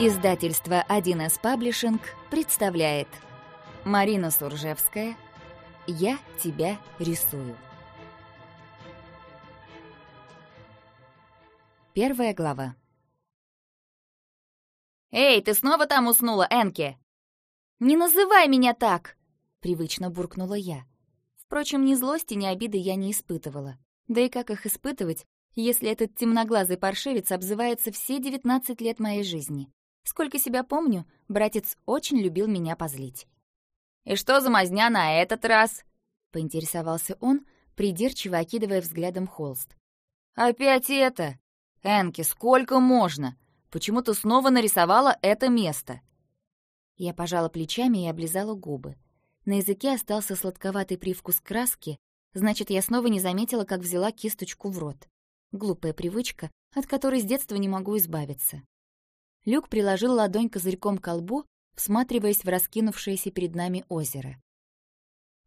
Издательство 1С Паблишинг представляет Марина Суржевская «Я тебя рисую». Первая глава. «Эй, ты снова там уснула, Энки?» «Не называй меня так!» — привычно буркнула я. Впрочем, ни злости, ни обиды я не испытывала. Да и как их испытывать, если этот темноглазый паршивец обзывается все 19 лет моей жизни? Сколько себя помню, братец очень любил меня позлить. «И что за мазня на этот раз?» — поинтересовался он, придирчиво окидывая взглядом холст. «Опять это? Энки, сколько можно? Почему ты снова нарисовала это место?» Я пожала плечами и облизала губы. На языке остался сладковатый привкус краски, значит, я снова не заметила, как взяла кисточку в рот. Глупая привычка, от которой с детства не могу избавиться. Люк приложил ладонь козырьком к колбу, всматриваясь в раскинувшееся перед нами озеро.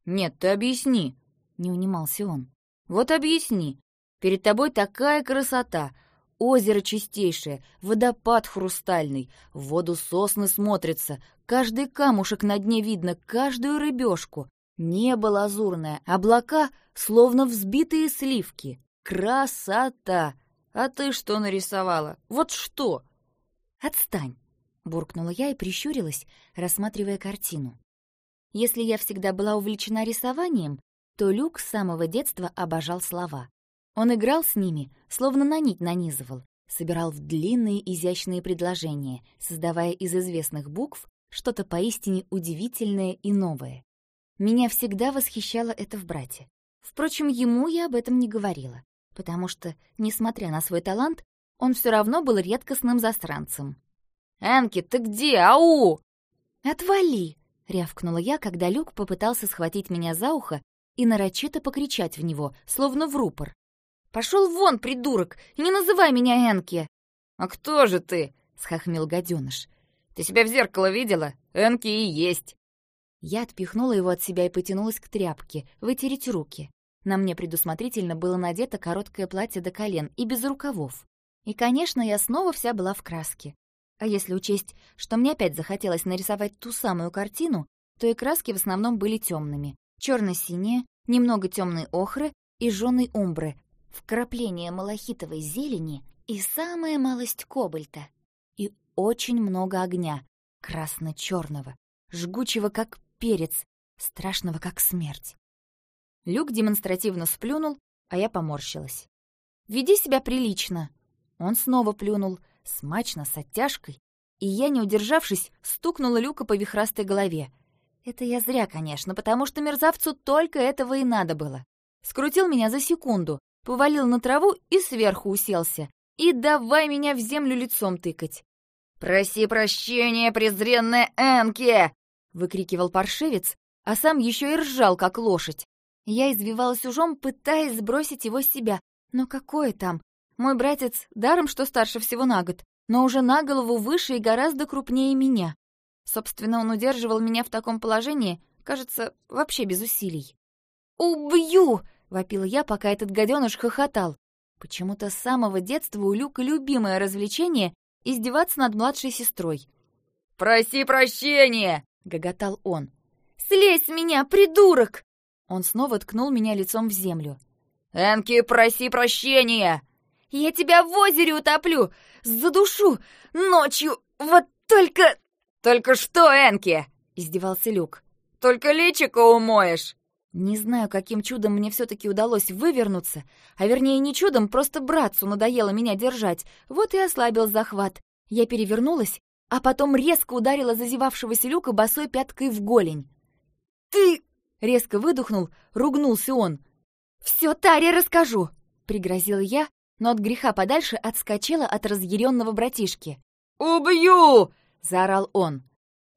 «Нет, ты объясни», — не унимался он. «Вот объясни. Перед тобой такая красота, озеро чистейшее, водопад хрустальный, в воду сосны смотрятся, каждый камушек на дне видно, каждую рыбешку, небо лазурное, облака, словно взбитые сливки. Красота! А ты что нарисовала? Вот что?» «Отстань!» — буркнула я и прищурилась, рассматривая картину. Если я всегда была увлечена рисованием, то Люк с самого детства обожал слова. Он играл с ними, словно на нить нанизывал, собирал в длинные изящные предложения, создавая из известных букв что-то поистине удивительное и новое. Меня всегда восхищало это в брате. Впрочем, ему я об этом не говорила, потому что, несмотря на свой талант, он все равно был редкостным застранцем. «Энки, ты где? Ау!» «Отвали!» — рявкнула я, когда Люк попытался схватить меня за ухо и нарочито покричать в него, словно в рупор. «Пошел вон, придурок! Не называй меня Энки!» «А кто же ты?» — схохмел гаденыш. «Ты себя в зеркало видела? Энки и есть!» Я отпихнула его от себя и потянулась к тряпке, вытереть руки. На мне предусмотрительно было надето короткое платье до колен и без рукавов. И, конечно, я снова вся была в краске. А если учесть, что мне опять захотелось нарисовать ту самую картину, то и краски в основном были темными. черно синие немного темной охры и жжёной умбры, вкрапление малахитовой зелени и самая малость кобальта. И очень много огня, красно черного жгучего как перец, страшного как смерть. Люк демонстративно сплюнул, а я поморщилась. «Веди себя прилично», он снова плюнул, смачно, с оттяжкой, и я, не удержавшись, стукнула Люка по вихрастой голове. Это я зря, конечно, потому что мерзавцу только этого и надо было. Скрутил меня за секунду, повалил на траву и сверху уселся. И давай меня в землю лицом тыкать. «Проси прощения, презренная Энке!» — выкрикивал паршивец, а сам еще и ржал, как лошадь. Я извивалась ужом, пытаясь сбросить его с себя. Но какое там? Мой братец даром, что старше всего на год, но уже на голову выше и гораздо крупнее меня. Собственно, он удерживал меня в таком положении, кажется, вообще без усилий. «Убью!» — вопила я, пока этот гаденыш хохотал. Почему-то с самого детства у Люка любимое развлечение — издеваться над младшей сестрой. «Проси прощения!» — гоготал он. «Слезь с меня, придурок!» Он снова ткнул меня лицом в землю. «Энки, проси прощения!» Я тебя в озере утоплю! Задушу! Ночью! Вот только...» «Только что, Энки?» — издевался Люк. «Только личико умоешь!» Не знаю, каким чудом мне все-таки удалось вывернуться, а вернее не чудом, просто братцу надоело меня держать, вот и ослабил захват. Я перевернулась, а потом резко ударила зазевавшегося Люка босой пяткой в голень. «Ты...» — резко выдохнул, ругнулся он. «Все Таре расскажу!» — пригрозила я, но от греха подальше отскочила от разъяренного братишки. «Убью!» — заорал он.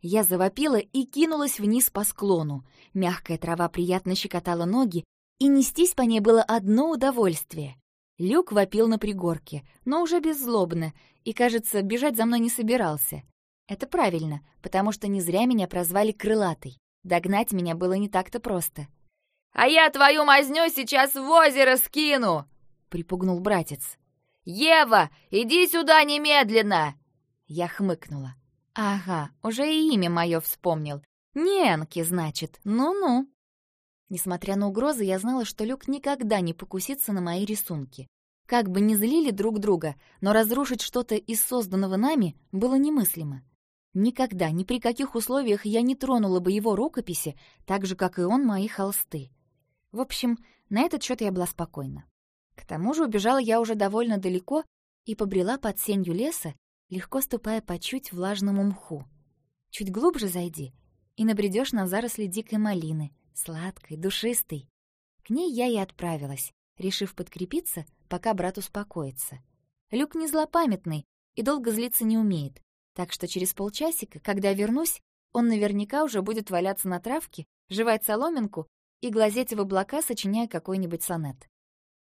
Я завопила и кинулась вниз по склону. Мягкая трава приятно щекотала ноги, и нестись по ней было одно удовольствие. Люк вопил на пригорке, но уже беззлобно, и, кажется, бежать за мной не собирался. Это правильно, потому что не зря меня прозвали крылатой. Догнать меня было не так-то просто. «А я твою мазню сейчас в озеро скину!» Припугнул братец. «Ева, иди сюда немедленно!» Я хмыкнула. «Ага, уже и имя мое вспомнил. Ненки, значит. Ну-ну». Несмотря на угрозы, я знала, что Люк никогда не покусится на мои рисунки. Как бы ни злили друг друга, но разрушить что-то из созданного нами было немыслимо. Никогда, ни при каких условиях я не тронула бы его рукописи, так же, как и он мои холсты. В общем, на этот счет я была спокойна. К тому же убежала я уже довольно далеко и побрела под сенью леса, легко ступая по чуть влажному мху. Чуть глубже зайди, и набредешь на заросли дикой малины, сладкой, душистой. К ней я и отправилась, решив подкрепиться, пока брат успокоится. Люк не злопамятный и долго злиться не умеет, так что через полчасика, когда вернусь, он наверняка уже будет валяться на травке, жевать соломинку и глазеть в облака, сочиняя какой-нибудь сонет.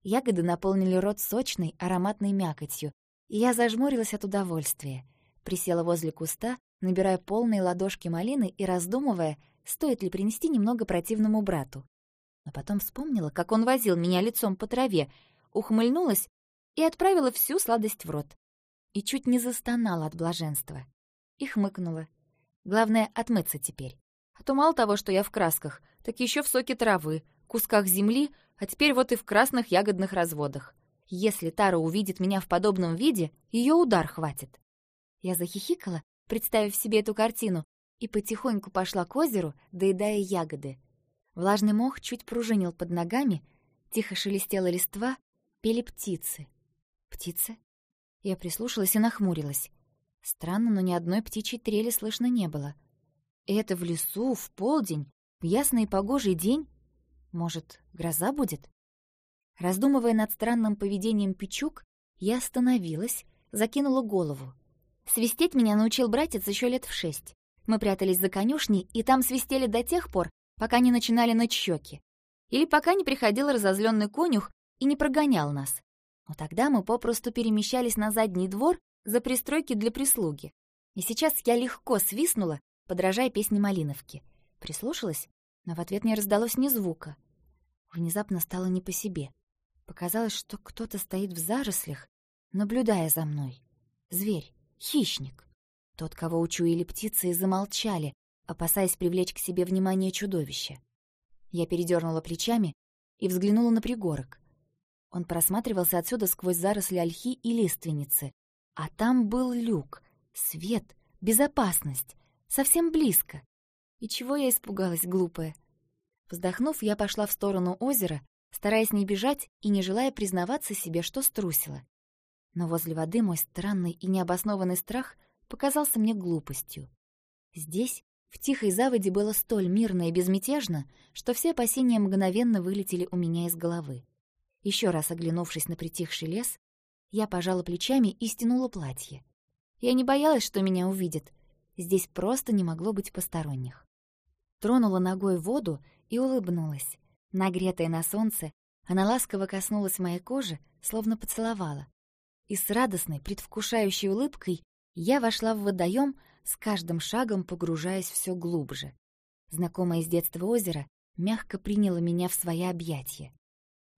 Ягоды наполнили рот сочной, ароматной мякотью, и я зажмурилась от удовольствия. Присела возле куста, набирая полные ладошки малины и раздумывая, стоит ли принести немного противному брату. Но потом вспомнила, как он возил меня лицом по траве, ухмыльнулась и отправила всю сладость в рот. И чуть не застонала от блаженства. И хмыкнула. Главное — отмыться теперь. А то мало того, что я в красках, так еще в соке травы, кусках земли, а теперь вот и в красных ягодных разводах. Если Тара увидит меня в подобном виде, ее удар хватит. Я захихикала, представив себе эту картину, и потихоньку пошла к озеру, доедая ягоды. Влажный мох чуть пружинил под ногами, тихо шелестела листва, пели птицы. Птицы? Я прислушалась и нахмурилась. Странно, но ни одной птичьей трели слышно не было. И это в лесу, в полдень, в ясный погожий день? Может, гроза будет? Раздумывая над странным поведением Пичук, я остановилась, закинула голову. Свистеть меня научил братец еще лет в шесть. Мы прятались за конюшней, и там свистели до тех пор, пока не начинали ныть щеки. Или пока не приходил разозленный конюх и не прогонял нас. Но тогда мы попросту перемещались на задний двор за пристройки для прислуги. И сейчас я легко свистнула, подражая песне Малиновки. Прислушалась, но в ответ не раздалось ни звука. Внезапно стало не по себе. Показалось, что кто-то стоит в зарослях, наблюдая за мной. Зверь, хищник. Тот, кого учуяли птицы и замолчали, опасаясь привлечь к себе внимание чудовища. Я передернула плечами и взглянула на пригорок. Он просматривался отсюда сквозь заросли ольхи и лиственницы. А там был люк, свет, безопасность, совсем близко. И чего я испугалась, глупая? Вздохнув, я пошла в сторону озера, стараясь не бежать и не желая признаваться себе, что струсила. Но возле воды мой странный и необоснованный страх показался мне глупостью. Здесь, в тихой заводе, было столь мирно и безмятежно, что все опасения мгновенно вылетели у меня из головы. Еще раз оглянувшись на притихший лес, я пожала плечами и стянула платье. Я не боялась, что меня увидят. Здесь просто не могло быть посторонних. Тронула ногой воду и улыбнулась. Нагретая на солнце, она ласково коснулась моей кожи, словно поцеловала. И с радостной, предвкушающей улыбкой я вошла в водоем, с каждым шагом погружаясь все глубже. Знакомое с детства озеро мягко приняло меня в свои объятия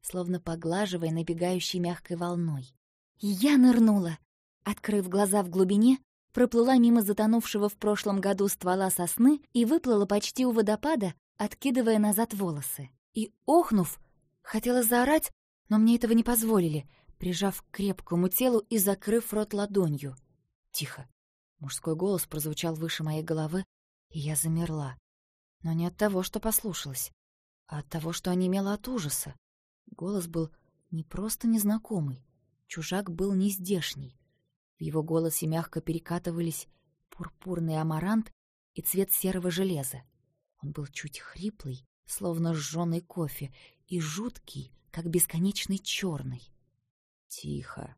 словно поглаживая набегающей мягкой волной. я нырнула. Открыв глаза в глубине, проплыла мимо затонувшего в прошлом году ствола сосны и выплыла почти у водопада, откидывая назад волосы. И, охнув, хотела заорать, но мне этого не позволили, прижав к крепкому телу и закрыв рот ладонью. Тихо. Мужской голос прозвучал выше моей головы, и я замерла. Но не от того, что послушалась, а от того, что онемела от ужаса. Голос был не просто незнакомый, чужак был нездешний. В его голосе мягко перекатывались пурпурный амарант и цвет серого железа. Он был чуть хриплый, словно сжёный кофе, и жуткий, как бесконечный черный. Тихо.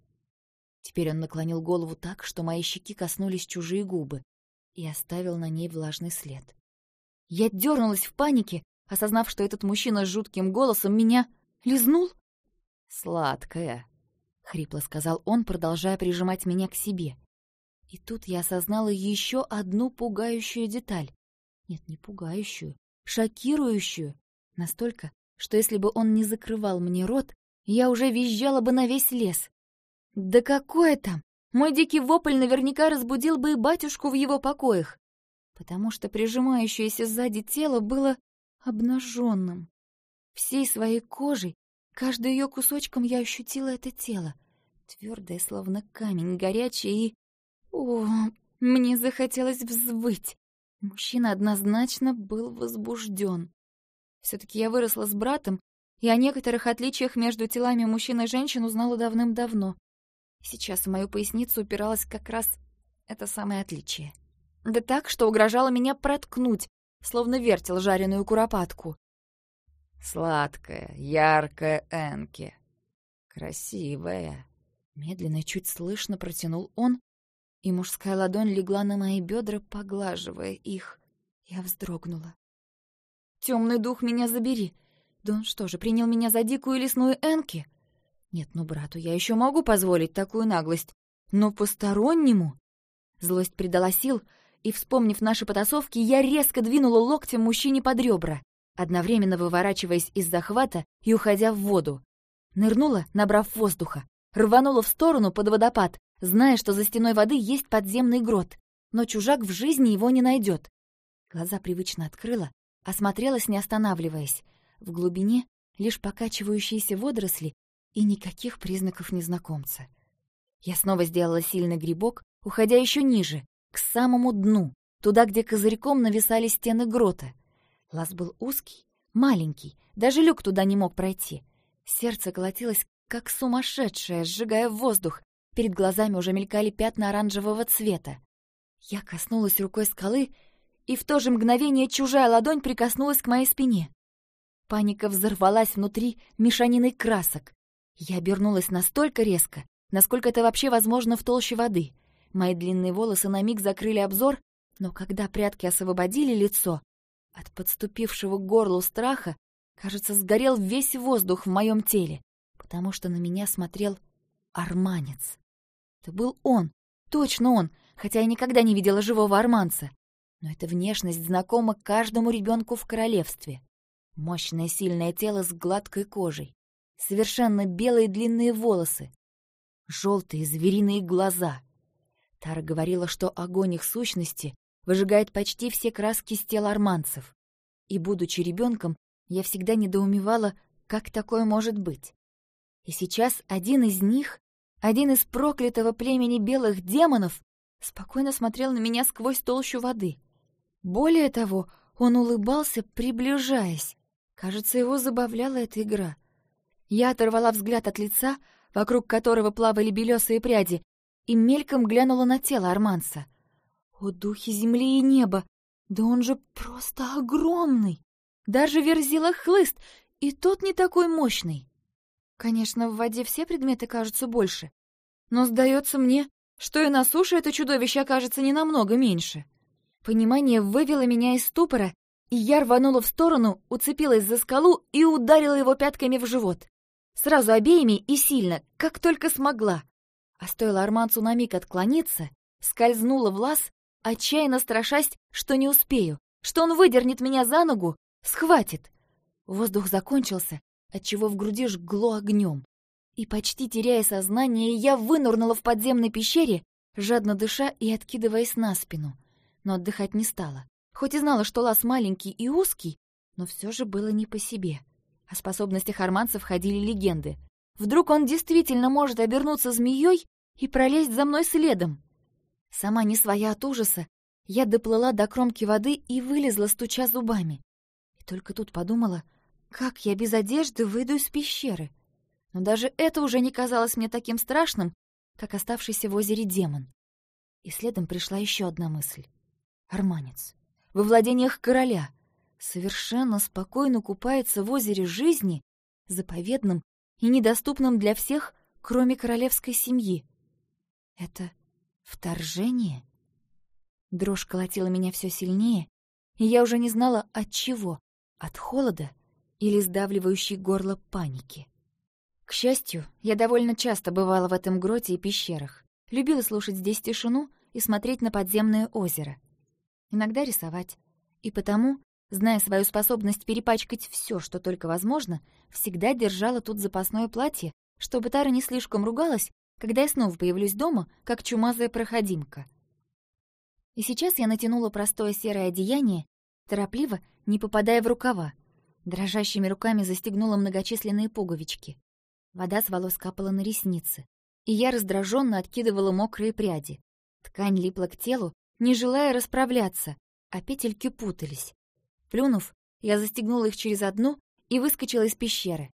Теперь он наклонил голову так, что мои щеки коснулись чужие губы, и оставил на ней влажный след. Я дернулась в панике, осознав, что этот мужчина с жутким голосом меня Лизнул?» «Сладкая», — хрипло сказал он, продолжая прижимать меня к себе. И тут я осознала еще одну пугающую деталь. Нет, не пугающую, шокирующую. Настолько, что если бы он не закрывал мне рот, я уже визжала бы на весь лес. Да какое там! Мой дикий вопль наверняка разбудил бы и батюшку в его покоях, потому что прижимающееся сзади тело было обнаженным. Всей своей кожей, каждым ее кусочком я ощутила это тело, твердое, словно камень, горячее и... О, мне захотелось взвыть. Мужчина однозначно был возбужден. все таки я выросла с братом, и о некоторых отличиях между телами мужчин и женщин узнала давным-давно. Сейчас в мою поясницу упиралось как раз это самое отличие. Да так, что угрожало меня проткнуть, словно вертел жареную куропатку. «Сладкая, яркая Энки. Красивая». Медленно, чуть слышно протянул он, и мужская ладонь легла на мои бедра, поглаживая их. Я вздрогнула. Темный дух меня забери. Да он что же, принял меня за дикую лесную Энки? Нет, ну брату я еще могу позволить такую наглость, но постороннему... Злость придала сил, и, вспомнив наши потасовки, я резко двинула локтем мужчине под ребра, одновременно выворачиваясь из захвата и уходя в воду. Нырнула, набрав воздуха, рванула в сторону под водопад, зная, что за стеной воды есть подземный грот, но чужак в жизни его не найдет. Глаза привычно открыла, осмотрелась, не останавливаясь. В глубине лишь покачивающиеся водоросли и никаких признаков незнакомца. Я снова сделала сильный грибок, уходя еще ниже, к самому дну, туда, где козырьком нависали стены грота. Лаз был узкий, маленький, даже люк туда не мог пройти. Сердце колотилось, как сумасшедшее, сжигая воздух. Перед глазами уже мелькали пятна оранжевого цвета. Я коснулась рукой скалы, и в то же мгновение чужая ладонь прикоснулась к моей спине. Паника взорвалась внутри мешаниной красок. Я обернулась настолько резко, насколько это вообще возможно в толще воды. Мои длинные волосы на миг закрыли обзор, но когда прятки освободили лицо, от подступившего к горлу страха, кажется, сгорел весь воздух в моем теле, потому что на меня смотрел арманец. Это был он, точно он, хотя я никогда не видела живого арманца. Но эта внешность знакома каждому ребенку в королевстве. Мощное сильное тело с гладкой кожей, совершенно белые длинные волосы, желтые звериные глаза. Тара говорила, что огонь их сущности выжигает почти все краски с тел арманцев. И, будучи ребенком, я всегда недоумевала, как такое может быть. И сейчас один из них, один из проклятого племени белых демонов, спокойно смотрел на меня сквозь толщу воды. Более того, он улыбался, приближаясь. Кажется, его забавляла эта игра — я оторвала взгляд от лица, вокруг которого плавали белесые пряди, и мельком глянула на тело Арманса. О, духи земли и неба! Да он же просто огромный! Даже верзила хлыст, и тот не такой мощный. Конечно, в воде все предметы кажутся больше, но сдается мне, что и на суше это чудовище окажется не намного меньше. Понимание вывело меня из ступора, и я рванула в сторону, уцепилась за скалу и ударила его пятками в живот. Сразу обеими и сильно, как только смогла. А стоило Арманцу на миг отклониться, скользнула в лаз, отчаянно страшась, что не успею, что он выдернет меня за ногу, схватит. Воздух закончился, отчего в груди жгло огнем. И почти теряя сознание, я вынурнула в подземной пещере, жадно дыша и откидываясь на спину. Но отдыхать не стала. Хоть и знала, что лаз маленький и узкий, но все же было не по себе. О способностях арманцев ходили легенды. Вдруг он действительно может обернуться змеей и пролезть за мной следом. Сама не своя от ужаса, я доплыла до кромки воды и вылезла, стуча зубами. И только тут подумала, как я без одежды выйду из пещеры. Но даже это уже не казалось мне таким страшным, как оставшийся в озере демон. И следом пришла еще одна мысль. Арманец. Во владениях короля совершенно спокойно купается в озере жизни, заповедном и недоступном для всех, кроме королевской семьи. Это вторжение? Дрожь колотила меня все сильнее, и я уже не знала от чего, от холода или сдавливающей горло паники. К счастью, я довольно часто бывала в этом гроте и пещерах, любила слушать здесь тишину и смотреть на подземное озеро. Иногда рисовать. И потому Зная свою способность перепачкать все, что только возможно, всегда держала тут запасное платье, чтобы Тара не слишком ругалась когда я снова появлюсь дома, как чумазая проходимка. И сейчас я натянула простое серое одеяние, торопливо, не попадая в рукава. Дрожащими руками застегнула многочисленные пуговички. Вода с волос капала на ресницы, и я раздраженно откидывала мокрые пряди. Ткань липла к телу, не желая расправляться, а петельки путались. Плюнув, я застегнула их через одну и выскочила из пещеры.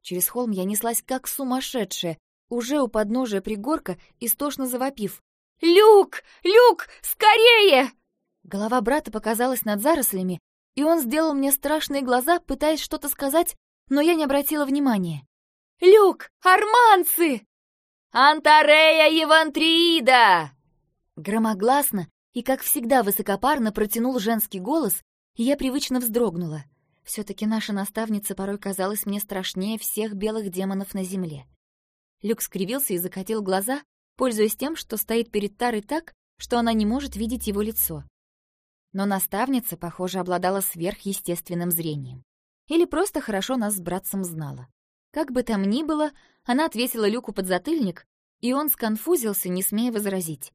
Через холм я неслась как сумасшедшая, уже у подножия пригорка, истошно завопив. «Люк! Люк! Скорее!» Голова брата показалась над зарослями, и он сделал мне страшные глаза, пытаясь что-то сказать, но я не обратила внимания. «Люк! Арманцы!» «Антарея Евантриида!» Громогласно и, как всегда, высокопарно протянул женский голос, и я привычно вздрогнула. все таки наша наставница порой казалась мне страшнее всех белых демонов на земле. Люк скривился и закатил глаза, пользуясь тем, что стоит перед Тарой так, что она не может видеть его лицо. Но наставница, похоже, обладала сверхъестественным зрением. Или просто хорошо нас с братцем знала. Как бы там ни было, она отвесила Люку подзатыльник, и он сконфузился, не смея возразить.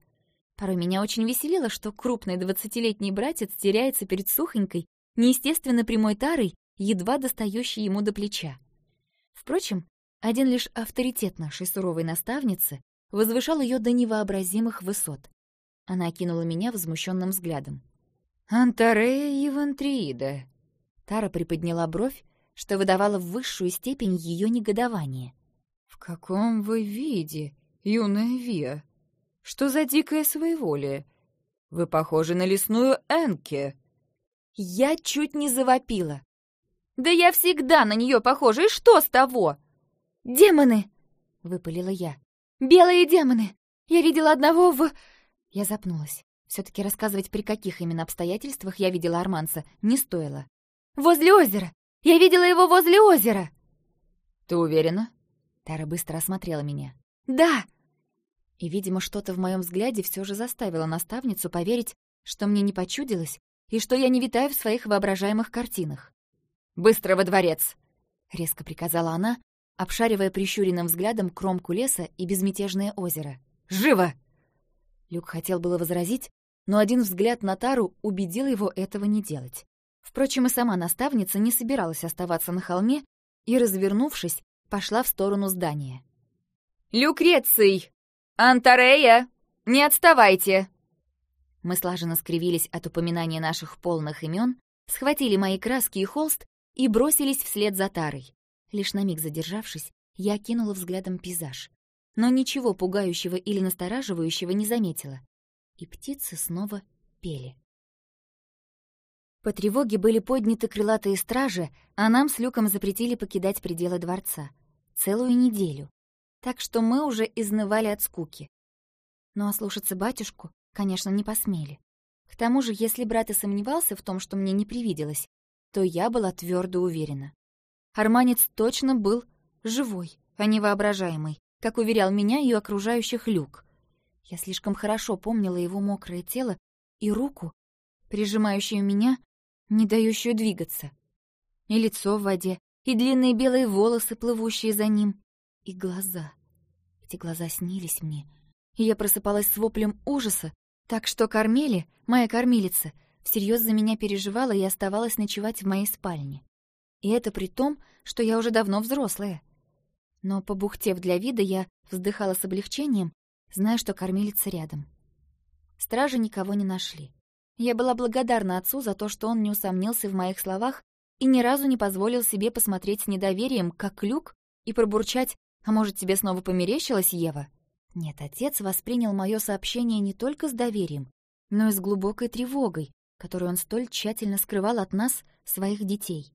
Порой меня очень веселило, что крупный двадцатилетний братец теряется перед сухонькой, неестественно прямой тарой, едва достающей ему до плеча. Впрочем, один лишь авторитет нашей суровой наставницы возвышал ее до невообразимых высот. Она окинула меня возмущенным взглядом. «Антарея Ивантриида!» Тара приподняла бровь, что выдавало в высшую степень ее негодование. «В каком вы виде, юная Виа?» Что за дикое своеволие? Вы похожи на лесную Энке. Я чуть не завопила. Да я всегда на нее похожа, и что с того? Демоны! Выпалила я. Белые демоны! Я видела одного в... Я запнулась. все таки рассказывать, при каких именно обстоятельствах я видела Арманса, не стоило. «Возле озера! Я видела его возле озера!» «Ты уверена?» Тара быстро осмотрела меня. «Да!» И, видимо, что-то в моем взгляде все же заставило наставницу поверить, что мне не почудилось и что я не витаю в своих воображаемых картинах. «Быстро во дворец!» — резко приказала она, обшаривая прищуренным взглядом кромку леса и безмятежное озеро. «Живо!» Люк хотел было возразить, но один взгляд на Тару убедил его этого не делать. Впрочем, и сама наставница не собиралась оставаться на холме и, развернувшись, пошла в сторону здания. «Люкреций!» «Антарея, не отставайте!» Мы слаженно скривились от упоминания наших полных имен, схватили мои краски и холст и бросились вслед за Тарой. Лишь на миг задержавшись, я кинула взглядом пейзаж, но ничего пугающего или настораживающего не заметила. И птицы снова пели. По тревоге были подняты крылатые стражи, а нам с Люком запретили покидать пределы дворца. Целую неделю так что мы уже изнывали от скуки. Но ослушаться батюшку, конечно, не посмели. К тому же, если брат и сомневался в том, что мне не привиделось, то я была твердо уверена. Арманец точно был живой, а не воображаемый, как уверял меня и окружающих люк. Я слишком хорошо помнила его мокрое тело и руку, прижимающую меня, не дающую двигаться. И лицо в воде, и длинные белые волосы, плывущие за ним, и глаза. Эти глаза снились мне, и я просыпалась с воплем ужаса, так что Кармели, моя кормилица, всерьез за меня переживала и оставалась ночевать в моей спальне. И это при том, что я уже давно взрослая. Но, побухтев для вида, я вздыхала с облегчением, зная, что кормилица рядом. Стражи никого не нашли. Я была благодарна отцу за то, что он не усомнился в моих словах и ни разу не позволил себе посмотреть с недоверием, как люк, и пробурчать а может, тебе снова померещилось, Ева? Нет, отец воспринял мое сообщение не только с доверием, но и с глубокой тревогой, которую он столь тщательно скрывал от нас, своих детей.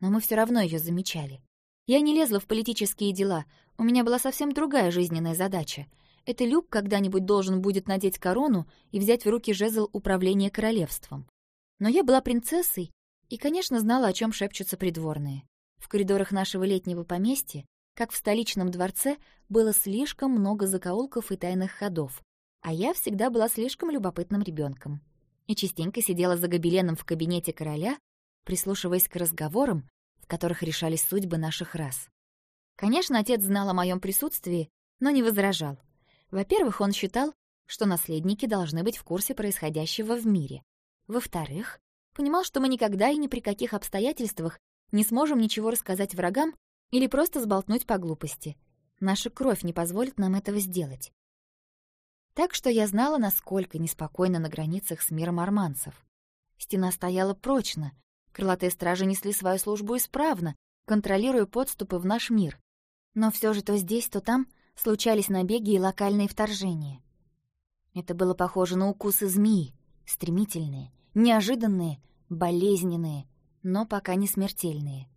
Но мы все равно ее замечали. Я не лезла в политические дела, у меня была совсем другая жизненная задача. Это Люк когда-нибудь должен будет надеть корону и взять в руки жезл управления королевством. Но я была принцессой и, конечно, знала, о чем шепчутся придворные. В коридорах нашего летнего поместья как в столичном дворце было слишком много закоулков и тайных ходов, а я всегда была слишком любопытным ребенком и частенько сидела за гобеленом в кабинете короля, прислушиваясь к разговорам, в которых решались судьбы наших рас. Конечно, отец знал о моем присутствии, но не возражал. Во-первых, он считал, что наследники должны быть в курсе происходящего в мире. Во-вторых, понимал, что мы никогда и ни при каких обстоятельствах не сможем ничего рассказать врагам или просто сболтнуть по глупости. Наша кровь не позволит нам этого сделать. Так что я знала, насколько неспокойно на границах с миром арманцев. Стена стояла прочно, крылатые стражи несли свою службу исправно, контролируя подступы в наш мир. Но все же то здесь, то там случались набеги и локальные вторжения. Это было похоже на укусы змеи, стремительные, неожиданные, болезненные, но пока не смертельные.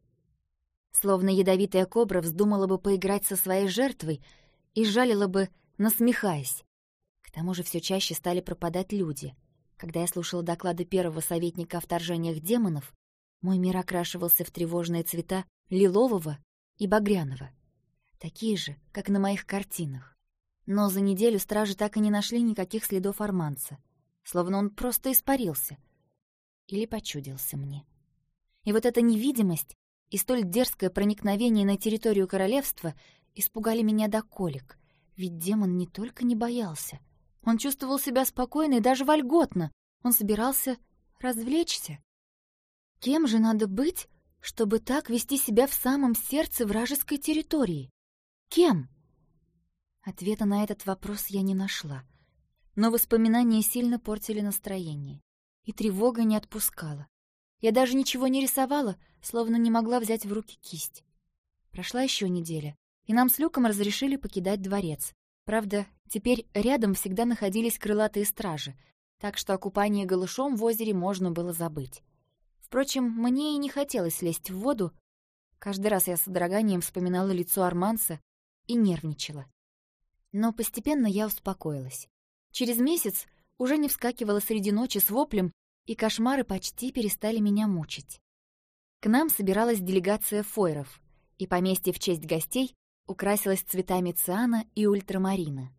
Словно ядовитая кобра вздумала бы поиграть со своей жертвой и жалила бы, насмехаясь. К тому же все чаще стали пропадать люди. Когда я слушала доклады первого советника о вторжениях демонов, мой мир окрашивался в тревожные цвета лилового и багряного, такие же, как на моих картинах. Но за неделю стражи так и не нашли никаких следов арманца, словно он просто испарился или почудился мне. И вот эта невидимость и столь дерзкое проникновение на территорию королевства испугали меня до колик, ведь демон не только не боялся, он чувствовал себя спокойно и даже вольготно, он собирался развлечься. Кем же надо быть, чтобы так вести себя в самом сердце вражеской территории? Кем? Ответа на этот вопрос я не нашла. Но воспоминания сильно портили настроение, и тревога не отпускала. Я даже ничего не рисовала, словно не могла взять в руки кисть. Прошла еще неделя, и нам с Люком разрешили покидать дворец. Правда, теперь рядом всегда находились крылатые стражи, так что о купании голышом в озере можно было забыть. Впрочем, мне и не хотелось лезть в воду. Каждый раз я с содроганием вспоминала лицо Арманса и нервничала. Но постепенно я успокоилась. Через месяц уже не вскакивала среди ночи с воплем и кошмары почти перестали меня мучить. К нам собиралась делегация фойров, и поместье в честь гостей украсилось цветами циана и ультрамарина.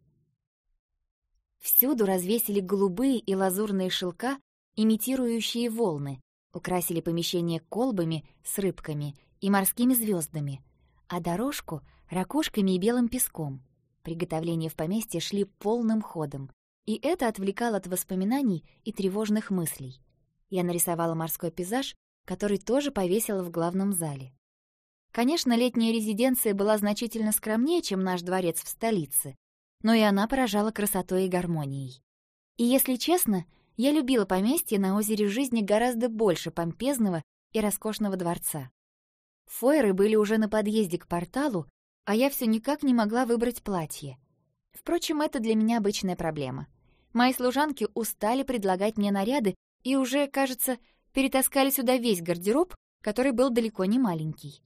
Всюду развесили голубые и лазурные шелка, имитирующие волны, украсили помещение колбами с рыбками и морскими звездами, а дорожку — ракушками и белым песком. Приготовления в поместье шли полным ходом, и это отвлекало от воспоминаний и тревожных мыслей. Я нарисовала морской пейзаж, который тоже повесила в главном зале. Конечно, летняя резиденция была значительно скромнее, чем наш дворец в столице, но и она поражала красотой и гармонией. И если честно, я любила поместье на озере жизни гораздо больше помпезного и роскошного дворца. Фойеры были уже на подъезде к порталу, а я все никак не могла выбрать платье. Впрочем, это для меня обычная проблема. Мои служанки устали предлагать мне наряды и уже, кажется, перетаскали сюда весь гардероб, который был далеко не маленький.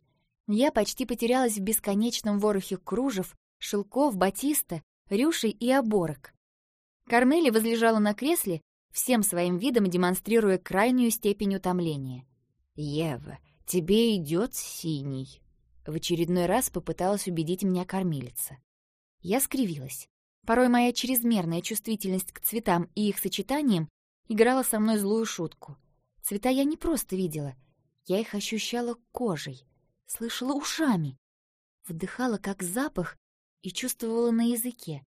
Я почти потерялась в бесконечном ворохе кружев, шелков, батиста, рюшей и оборок. Корнели возлежала на кресле, всем своим видом демонстрируя крайнюю степень утомления. «Ева, тебе идет синий», — в очередной раз попыталась убедить меня кормилица. Я скривилась. Порой моя чрезмерная чувствительность к цветам и их сочетаниям играла со мной злую шутку. Цвета я не просто видела, я их ощущала кожей, слышала ушами, вдыхала как запах и чувствовала на языке.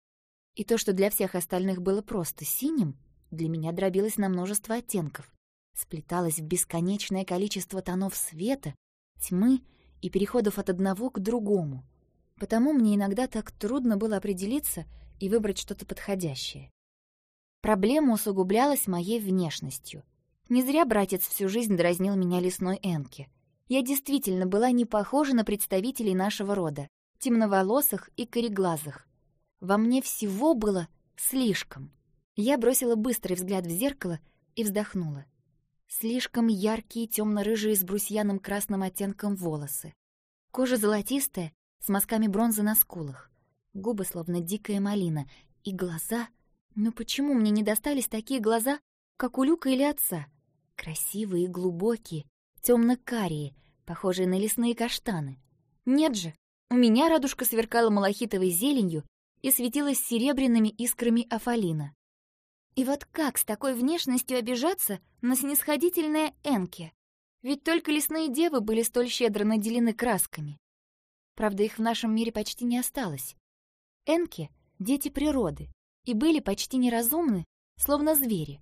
И то, что для всех остальных было просто синим, для меня дробилось на множество оттенков, сплеталось в бесконечное количество тонов света, тьмы и переходов от одного к другому. Потому мне иногда так трудно было определиться — и выбрать что-то подходящее. Проблема усугублялась моей внешностью. Не зря братец всю жизнь дразнил меня лесной Энки. Я действительно была не похожа на представителей нашего рода, темноволосых и кореглазых. Во мне всего было слишком. Я бросила быстрый взгляд в зеркало и вздохнула. Слишком яркие темно-рыжие с брусьяным красным оттенком волосы. Кожа золотистая, с мазками бронзы на скулах губы словно дикая малина, и глаза... Ну почему мне не достались такие глаза, как у Люка или отца? Красивые и глубокие, темно-карие, похожие на лесные каштаны. Нет же, у меня радужка сверкала малахитовой зеленью и светилась серебряными искрами афалина. И вот как с такой внешностью обижаться на снисходительное Энке? Ведь только лесные девы были столь щедро наделены красками. Правда, их в нашем мире почти не осталось. Энки — дети природы, и были почти неразумны, словно звери.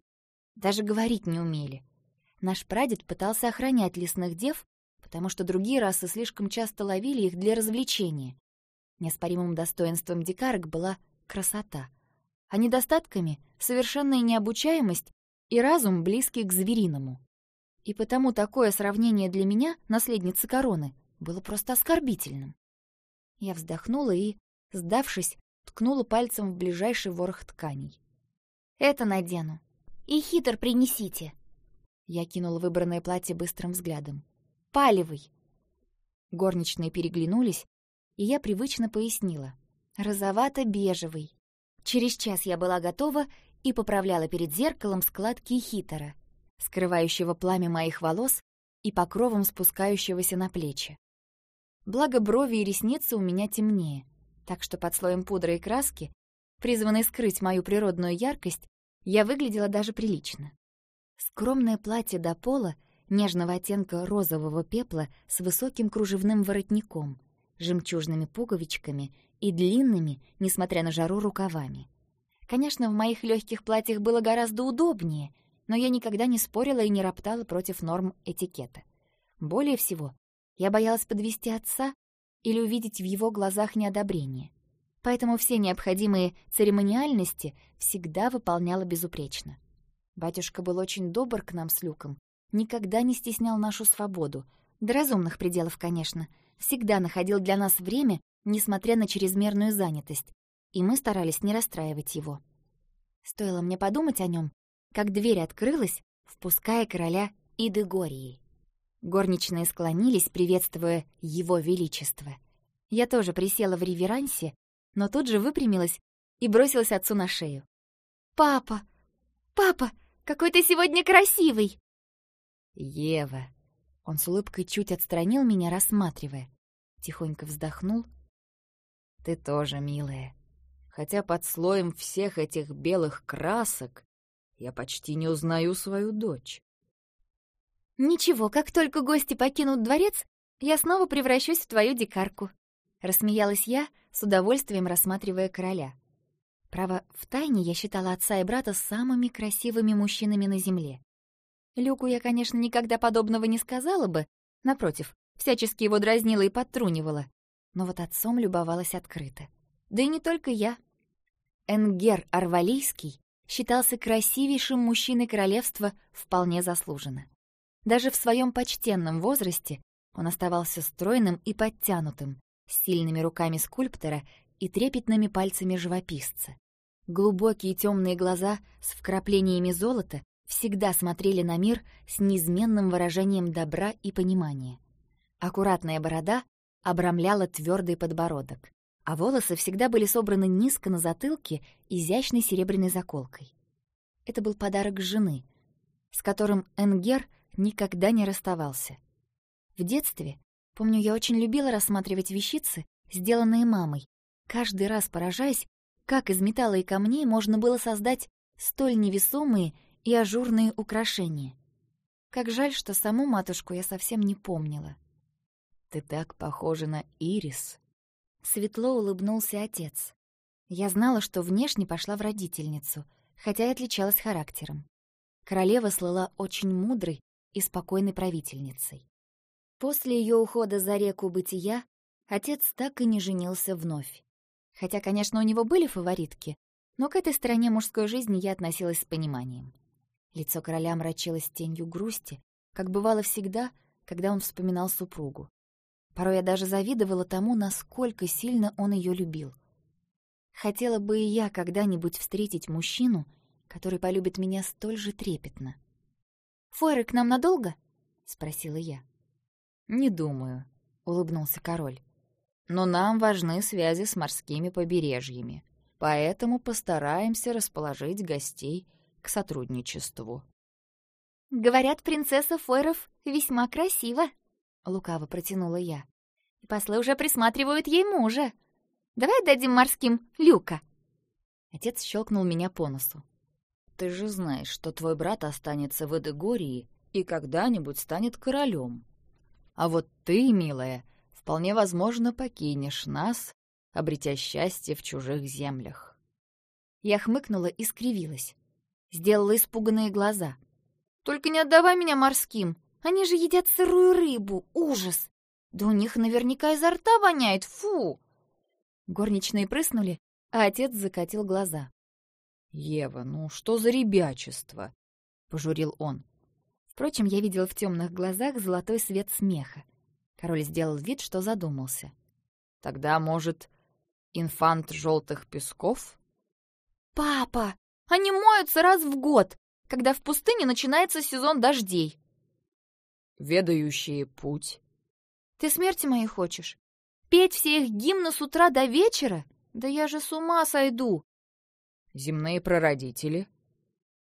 Даже говорить не умели. Наш прадед пытался охранять лесных дев, потому что другие расы слишком часто ловили их для развлечения. Неоспоримым достоинством дикарок была красота, а недостатками — совершенная необучаемость и разум, близкий к звериному. И потому такое сравнение для меня, наследницы короны, было просто оскорбительным. Я вздохнула и, сдавшись, ткнула пальцем в ближайший ворох тканей. «Это надену. И хитр принесите!» Я кинула выбранное платье быстрым взглядом. «Палевый!» Горничные переглянулись, и я привычно пояснила. «Розовато-бежевый». Через час я была готова и поправляла перед зеркалом складки хитера, скрывающего пламя моих волос и покровом спускающегося на плечи. Благо брови и ресницы у меня темнее, так что под слоем пудры и краски, призванной скрыть мою природную яркость, я выглядела даже прилично. Скромное платье до пола, нежного оттенка розового пепла с высоким кружевным воротником, жемчужными пуговичками и длинными, несмотря на жару, рукавами. Конечно, в моих легких платьях было гораздо удобнее, но я никогда не спорила и не роптала против норм этикета. Более всего, я боялась подвести отца или увидеть в его глазах неодобрение. Поэтому все необходимые церемониальности всегда выполняла безупречно. Батюшка был очень добр к нам с Люком, никогда не стеснял нашу свободу, до разумных пределов, конечно, всегда находил для нас время, несмотря на чрезмерную занятость, и мы старались не расстраивать его. Стоило мне подумать о нем, как дверь открылась, впуская короля Идыгории. Горничные склонились, приветствуя его величество. Я тоже присела в реверансе, но тут же выпрямилась и бросилась отцу на шею. «Папа! Папа! Какой ты сегодня красивый!» «Ева!» Он с улыбкой чуть отстранил меня, рассматривая. Тихонько вздохнул. «Ты тоже милая. Хотя под слоем всех этих белых красок я почти не узнаю свою дочь». «Ничего, как только гости покинут дворец, я снова превращусь в твою дикарку», — рассмеялась я, с удовольствием рассматривая короля. Право, втайне я считала отца и брата самыми красивыми мужчинами на земле. Люку я, конечно, никогда подобного не сказала бы, напротив, всячески его дразнила и подтрунивала, но вот отцом любовалась открыто. Да и не только я. Энгер Арвалийский считался красивейшим мужчиной королевства вполне заслуженно. Даже в своем почтенном возрасте он оставался стройным и подтянутым, с сильными руками скульптора и трепетными пальцами живописца. Глубокие темные глаза с вкраплениями золота всегда смотрели на мир с неизменным выражением добра и понимания. Аккуратная борода обрамляла твердый подбородок, а волосы всегда были собраны низко на затылке изящной серебряной заколкой. Это был подарок жены, с которым Энгер никогда не расставался. В детстве, помню, я очень любила рассматривать вещицы, сделанные мамой, каждый раз поражаясь, как из металла и камней можно было создать столь невесомые и ажурные украшения. Как жаль, что саму матушку я совсем не помнила. «Ты так похожа на Ирис!» Светло улыбнулся отец. Я знала, что внешне пошла в родительницу, хотя и отличалась характером. Королева слыла очень мудрой и спокойной правительницей. После ее ухода за реку бытия отец так и не женился вновь. Хотя, конечно, у него были фаворитки, но к этой стороне мужской жизни я относилась с пониманием. Лицо короля мрачилось тенью грусти, как бывало всегда, когда он вспоминал супругу. Порой я даже завидовала тому, насколько сильно он ее любил. Хотела бы и я когда-нибудь встретить мужчину, который полюбит меня столь же трепетно. «Фойры к нам надолго?» — спросила я. «Не думаю», — улыбнулся король. «Но нам важны связи с морскими побережьями, поэтому постараемся расположить гостей к сотрудничеству. «Говорят, принцесса Фойров весьма красива», — лукаво протянула я. «И послы уже присматривают ей мужа. Давай дадим морским Люка». Отец щелкнул меня по носу. «Ты же знаешь, что твой брат останется в Эдегории и когда-нибудь станет королем. А вот ты, милая, вполне возможно покинешь нас обретя счастье в чужих землях. Я хмыкнула и скривилась. Сделала испуганные глаза. «Только не отдавай меня морским. Они же едят сырую рыбу. Ужас! Да у них наверняка изо рта воняет. Фу!» Горничные прыснули, а отец закатил глаза. «Ева, ну что за ребячество?» — пожурил он. Впрочем, я видел в темных глазах золотой свет смеха. Король сделал вид, что задумался. «Тогда, может, инфант желтых песков?» «Папа, они моются раз в год, когда в пустыне начинается сезон дождей». «Ведающие путь». «Ты смерти моей хочешь? Петь все их гимны с утра до вечера? Да я же с ума сойду!» «Земные прародители?»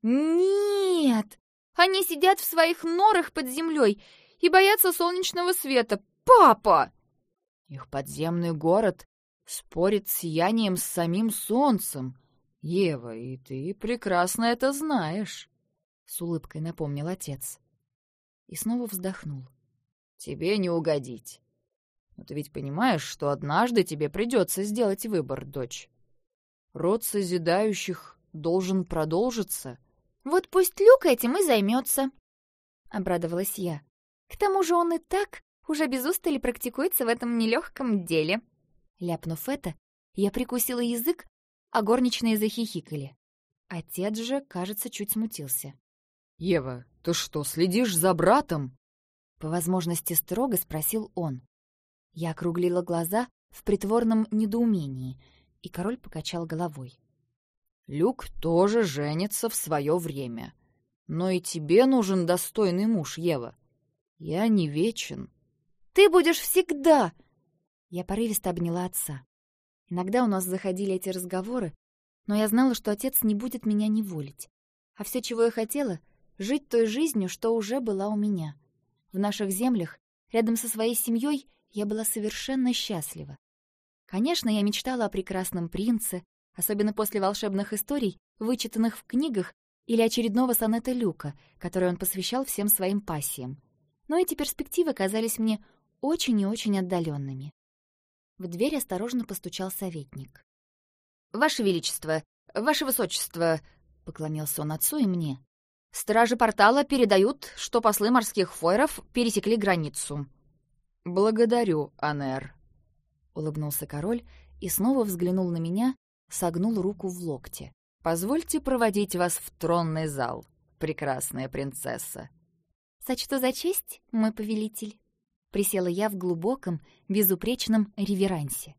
«Нет! Они сидят в своих норах под землей и боятся солнечного света. Папа!» «Их подземный город спорит с сиянием с самим солнцем. Ева, и ты прекрасно это знаешь», — с улыбкой напомнил отец. И снова вздохнул. «Тебе не угодить. Но ты ведь понимаешь, что однажды тебе придется сделать выбор, дочь. Род созидающих должен продолжиться. Вот пусть Люк этим и займется, обрадовалась я. К тому же он и так уже без устали практикуется в этом нелегком деле. Ляпнув это, я прикусила язык, а горничные захихикали. Отец же, кажется, чуть смутился. «Ева, ты что, следишь за братом?» По возможности строго спросил он. Я округлила глаза в притворном недоумении, и король покачал головой. «Люк тоже женится в свое время. Но и тебе нужен достойный муж, Ева. Я не вечен». «Ты будешь всегда!» Я порывисто обняла отца. Иногда у нас заходили эти разговоры, но я знала, что отец не будет меня неволить. А все, чего я хотела — жить той жизнью, что уже была у меня. В наших землях, рядом со своей семьей, я была совершенно счастлива. Конечно, я мечтала о прекрасном принце, особенно после волшебных историй, вычитанных в книгах или очередного сонета Люка, который он посвящал всем своим пассиям. Но эти перспективы казались мне очень и очень отдаленными. В дверь осторожно постучал советник. «Ваше Величество, Ваше Высочество!» — поклонился он отцу и мне. «Стражи портала передают, что послы морских фойров пересекли границу. «Благодарю, Анер», — улыбнулся король и снова взглянул на меня, согнул руку в локте. «Позвольте проводить вас в тронный зал, прекрасная принцесса». «Сочту за честь, мой повелитель», — присела я в глубоком, безупречном реверансе.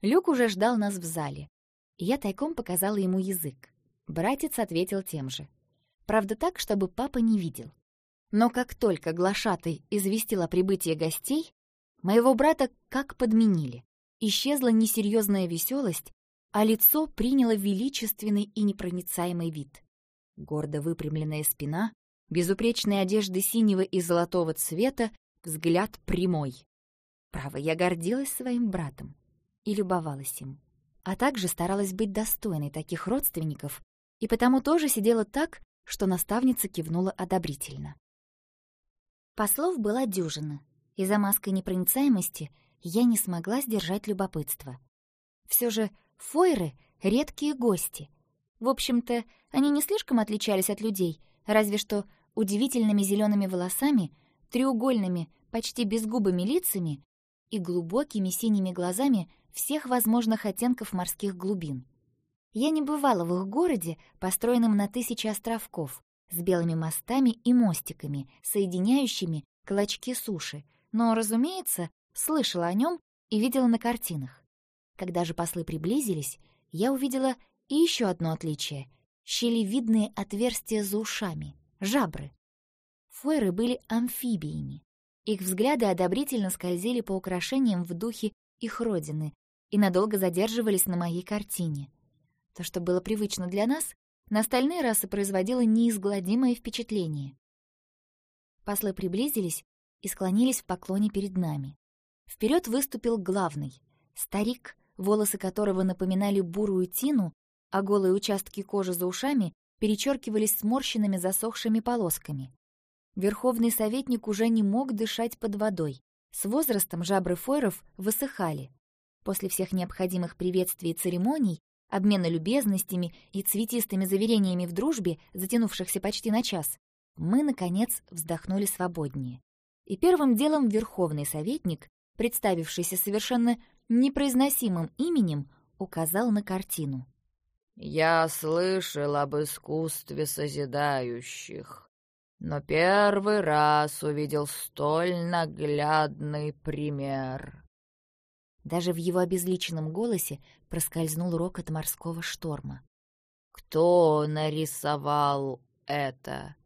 Люк уже ждал нас в зале, и я тайком показала ему язык. Братец ответил тем же. Правда так, чтобы папа не видел. Но как только глашатый известил о прибытии гостей, моего брата как подменили. Исчезла несерьезная веселость, а лицо приняло величественный и непроницаемый вид. Гордо выпрямленная спина, безупречные одежды синего и золотого цвета, взгляд прямой. Право, я гордилась своим братом и любовалась им, а также старалась быть достойной таких родственников, и потому тоже сидела так, что наставница кивнула одобрительно. Послов была дюжина, и за маской непроницаемости я не смогла сдержать любопытство. Все же фойры — редкие гости. В общем-то, они не слишком отличались от людей, разве что удивительными зелеными волосами, треугольными, почти безгубыми лицами и глубокими синими глазами всех возможных оттенков морских глубин. Я не бывала в их городе, построенном на тысячи островков, с белыми мостами и мостиками, соединяющими клочки суши, но, разумеется, слышала о нем и видела на картинах. Когда же послы приблизились, я увидела и еще одно отличие — щелевидные отверстия за ушами, жабры. Фойры были амфибиями. Их взгляды одобрительно скользили по украшениям в духе их родины и надолго задерживались на моей картине. То, что было привычно для нас, на остальные расы производило неизгладимое впечатление. Послы приблизились и склонились в поклоне перед нами. Вперед выступил главный — старик, волосы которого напоминали бурую тину, а голые участки кожи за ушами перечеркивались сморщенными засохшими полосками. Верховный советник уже не мог дышать под водой. С возрастом жабры фойров высыхали. После всех необходимых приветствий и церемоний, обмена любезностями и цветистыми заверениями в дружбе, затянувшихся почти на час, мы, наконец, вздохнули свободнее. И первым делом верховный советник, представившийся совершенно непроизносимым именем, указал на картину. «Я слышал об искусстве созидающих, но первый раз увидел столь наглядный пример». Даже в его обезличенном голосе проскользнул рокот морского шторма. «Кто нарисовал это?»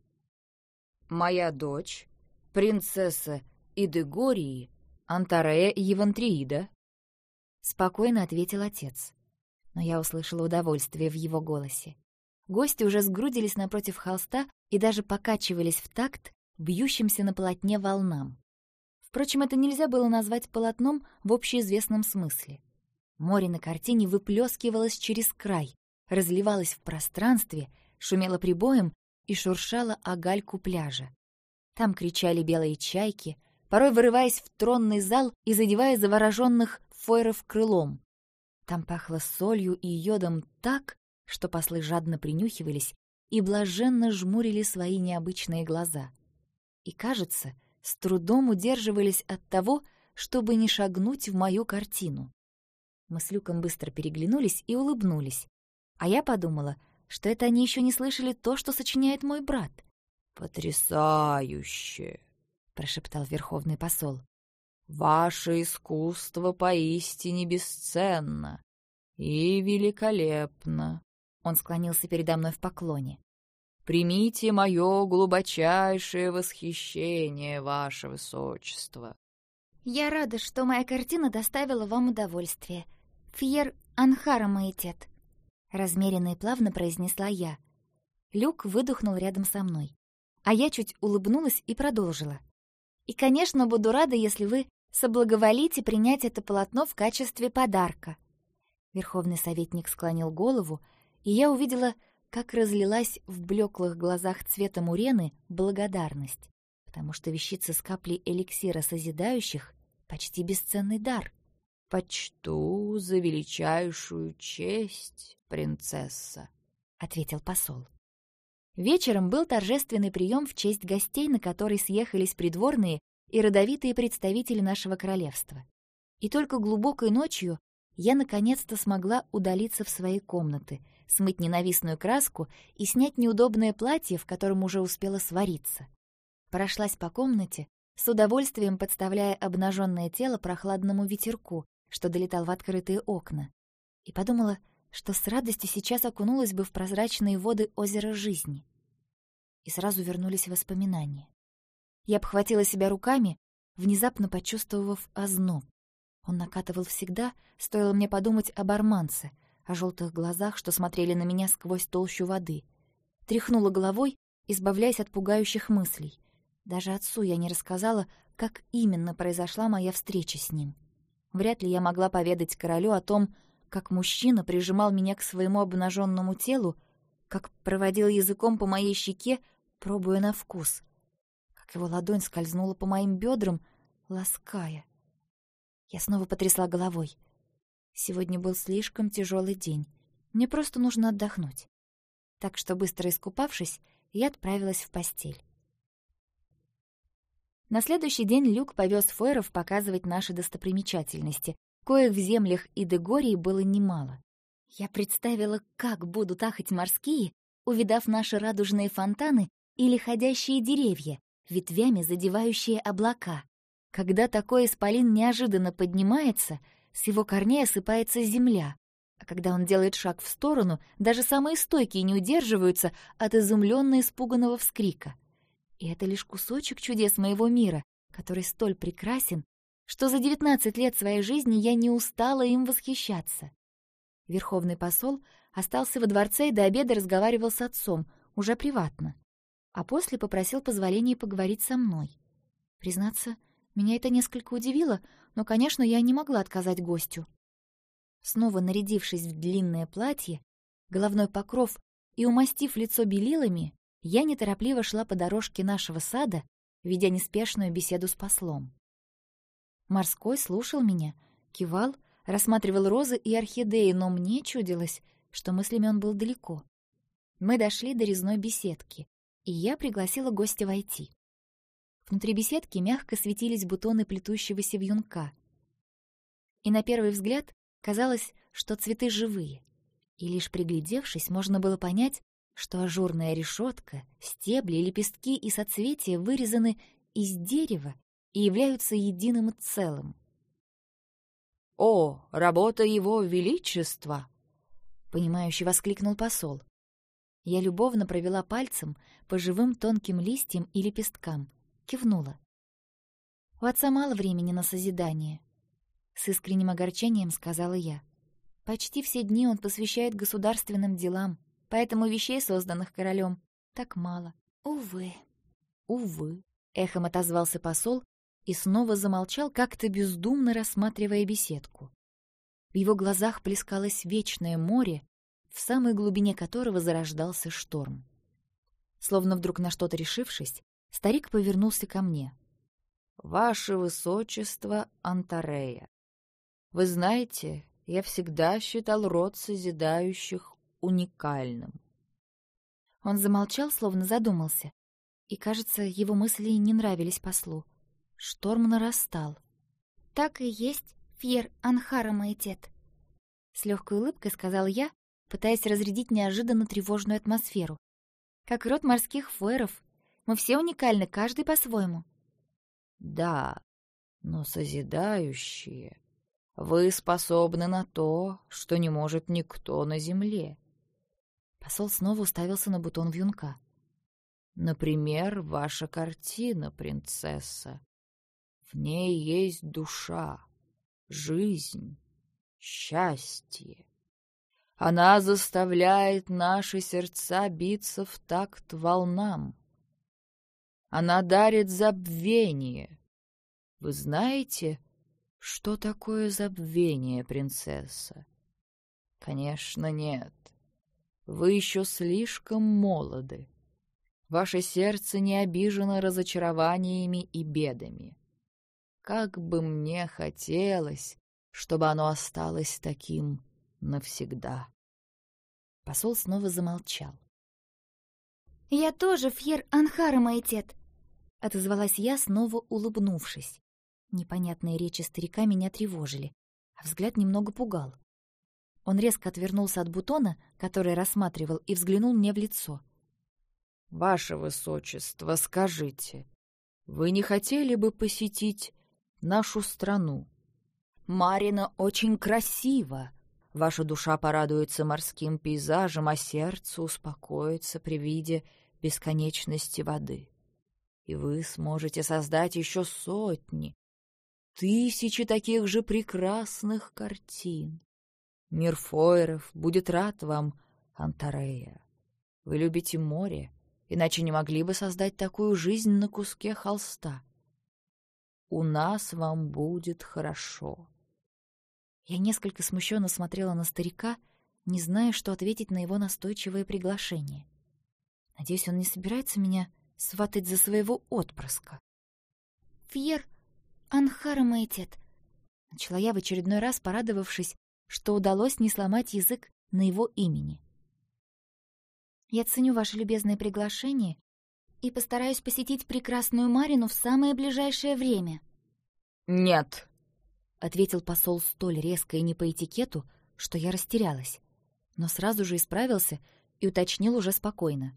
«Моя дочь, принцесса Идегории, Антарея Евантриида», — спокойно ответил отец. Но я услышала удовольствие в его голосе. Гости уже сгрудились напротив холста и даже покачивались в такт бьющимся на полотне волнам. Впрочем, это нельзя было назвать полотном в общеизвестном смысле. Море на картине выплескивалось через край, разливалось в пространстве, шумело прибоем и шуршало о гальку пляжа. Там кричали белые чайки, порой вырываясь в тронный зал и задевая завороженных фойров крылом. Там пахло солью и йодом так, что послы жадно принюхивались и блаженно жмурили свои необычные глаза. И, кажется, с трудом удерживались от того, чтобы не шагнуть в мою картину. Мы с Люком быстро переглянулись и улыбнулись, а я подумала, что это они еще не слышали то, что сочиняет мой брат. «Потрясающе!» — прошептал верховный посол. «Ваше искусство поистине бесценно и великолепно!» Он склонился передо мной в поклоне. «Примите мое глубочайшее восхищение, ваше высочество!» «Я рада, что моя картина доставила вам удовольствие. Фьер Анхара Маэтет!» Размеренно и плавно произнесла я. Люк выдохнул рядом со мной а я чуть улыбнулась и продолжила. «И, конечно, буду рада, если вы соблаговолите принять это полотно в качестве подарка». Верховный советник склонил голову, и я увидела, как разлилась в блеклых глазах цвета мурены благодарность, потому что вещица с каплей эликсира созидающих — почти бесценный дар. «Почту за величайшую честь, принцесса», — ответил посол. Вечером был торжественный прием в честь гостей, на который съехались придворные и родовитые представители нашего королевства. И только глубокой ночью я наконец-то смогла удалиться в свои комнаты, смыть ненавистную краску и снять неудобное платье, в котором уже успела свариться. Прошлась по комнате, с удовольствием подставляя обнаженное тело прохладному ветерку, что долетал в открытые окна, и подумала — что с радостью сейчас окунулась бы в прозрачные воды озера жизни. И сразу вернулись воспоминания. Я обхватила себя руками, внезапно почувствовав озноб. Он накатывал всегда, стоило мне подумать об арманце, о желтых глазах, что смотрели на меня сквозь толщу воды. Тряхнула головой, избавляясь от пугающих мыслей. Даже отцу я не рассказала, как именно произошла моя встреча с ним. Вряд ли я могла поведать королю о том, как мужчина прижимал меня к своему обнаженному телу, как проводил языком по моей щеке, пробуя на вкус, как его ладонь скользнула по моим бедрам, лаская. Я снова потрясла головой. Сегодня был слишком тяжелый день. Мне просто нужно отдохнуть. Так что, быстро искупавшись, я отправилась в постель. На следующий день Люк повез Фойров показывать наши достопримечательности, коих в землях и Дегории было немало. Я представила, как будут ахать морские, увидав наши радужные фонтаны или ходящие деревья, ветвями задевающие облака. Когда такой исполин неожиданно поднимается, с его корней осыпается земля, а когда он делает шаг в сторону, даже самые стойкие не удерживаются от изумленно испуганного вскрика. И это лишь кусочек чудес моего мира, который столь прекрасен что за 19 лет своей жизни я не устала им восхищаться. Верховный посол остался во дворце и до обеда разговаривал с отцом, уже приватно, а после попросил позволения поговорить со мной. Признаться, меня это несколько удивило, но, конечно, я не могла отказать гостю. Снова нарядившись в длинное платье, головной покров и умастив лицо белилами, я неторопливо шла по дорожке нашего сада, ведя неспешную беседу с послом. Морской слушал меня, кивал, рассматривал розы и орхидеи, но мне чудилось, что мыслями он был далеко. Мы дошли до резной беседки, и я пригласила гостя войти. Внутри беседки мягко светились бутоны плетущегося вьюнка. И на первый взгляд казалось, что цветы живые. И лишь приглядевшись, можно было понять, что ажурная решетка, стебли, лепестки и соцветия вырезаны из дерева и являются единым целым. «О, работа его величества!» — понимающе воскликнул посол. Я любовно провела пальцем по живым тонким листьям и лепесткам, кивнула. «У отца мало времени на созидание», — с искренним огорчением сказала я. «Почти все дни он посвящает государственным делам, поэтому вещей, созданных королем, так мало. Увы». «Увы», — эхом отозвался посол и снова замолчал, как-то бездумно рассматривая беседку. В его глазах плескалось вечное море, в самой глубине которого зарождался шторм. Словно вдруг на что-то решившись, старик повернулся ко мне. «Ваше Высочество Антарея, вы знаете, я всегда считал род созидающих уникальным». Он замолчал, словно задумался, и, кажется, его мысли не нравились послу. Шторм нарастал. «Так и есть, Фьер Анхара Маэтет», — с легкой улыбкой сказал я, пытаясь разрядить неожиданно тревожную атмосферу. «Как род морских фуэров. Мы все уникальны, каждый по-своему». «Да, но созидающие. Вы способны на то, что не может никто на земле». Посол снова уставился на бутон вьюнка. «Например, ваша картина, принцесса. В ней есть душа, жизнь, счастье. Она заставляет наши сердца биться в такт волнам. Она дарит забвение. Вы знаете, что такое забвение, принцесса? Конечно, нет. Вы еще слишком молоды. Ваше сердце не обижено разочарованиями и бедами. Как бы мне хотелось, чтобы оно осталось таким навсегда. Посол снова замолчал. «Я тоже Фьер Анхара Майтет», — отозвалась я, снова улыбнувшись. Непонятные речи старика меня тревожили, а взгляд немного пугал. Он резко отвернулся от бутона, который рассматривал, и взглянул мне в лицо. «Ваше Высочество, скажите, вы не хотели бы посетить нашу страну? Марина очень красиво, Ваша душа порадуется морским пейзажем, а сердце успокоится при виде бесконечности воды. И вы сможете создать еще сотни, тысячи таких же прекрасных картин. Мир Фойеров будет рад вам, Антарея. Вы любите море, иначе не могли бы создать такую жизнь на куске холста. У нас вам будет хорошо. Я несколько смущенно смотрела на старика, не зная, что ответить на его настойчивое приглашение. Надеюсь, он не собирается меня сватать за своего отпрыска. «Фьер Анхара Мэйтет», — начала я в очередной раз, порадовавшись, что удалось не сломать язык на его имени. «Я ценю ваше любезное приглашение и постараюсь посетить прекрасную Марину в самое ближайшее время». «Нет», ответил посол столь резко и не по этикету, что я растерялась, но сразу же исправился и уточнил уже спокойно.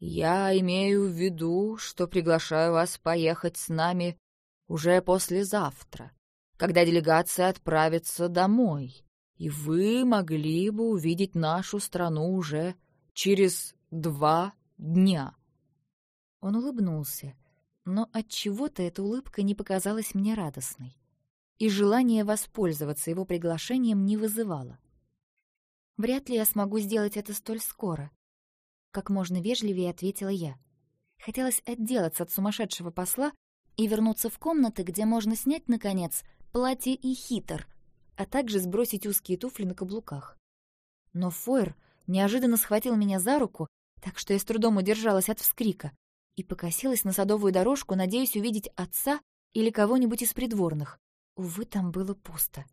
«Я имею в виду, что приглашаю вас поехать с нами уже послезавтра, когда делегация отправится домой, и вы могли бы увидеть нашу страну уже через два дня». Он улыбнулся, но от чего то эта улыбка не показалась мне радостной и желание воспользоваться его приглашением не вызывало. «Вряд ли я смогу сделать это столь скоро», — как можно вежливее ответила я. Хотелось отделаться от сумасшедшего посла и вернуться в комнаты, где можно снять, наконец, платье и хитр, а также сбросить узкие туфли на каблуках. Но Фойер неожиданно схватил меня за руку, так что я с трудом удержалась от вскрика, и покосилась на садовую дорожку, надеясь увидеть отца или кого-нибудь из придворных. Увы, там было пусто.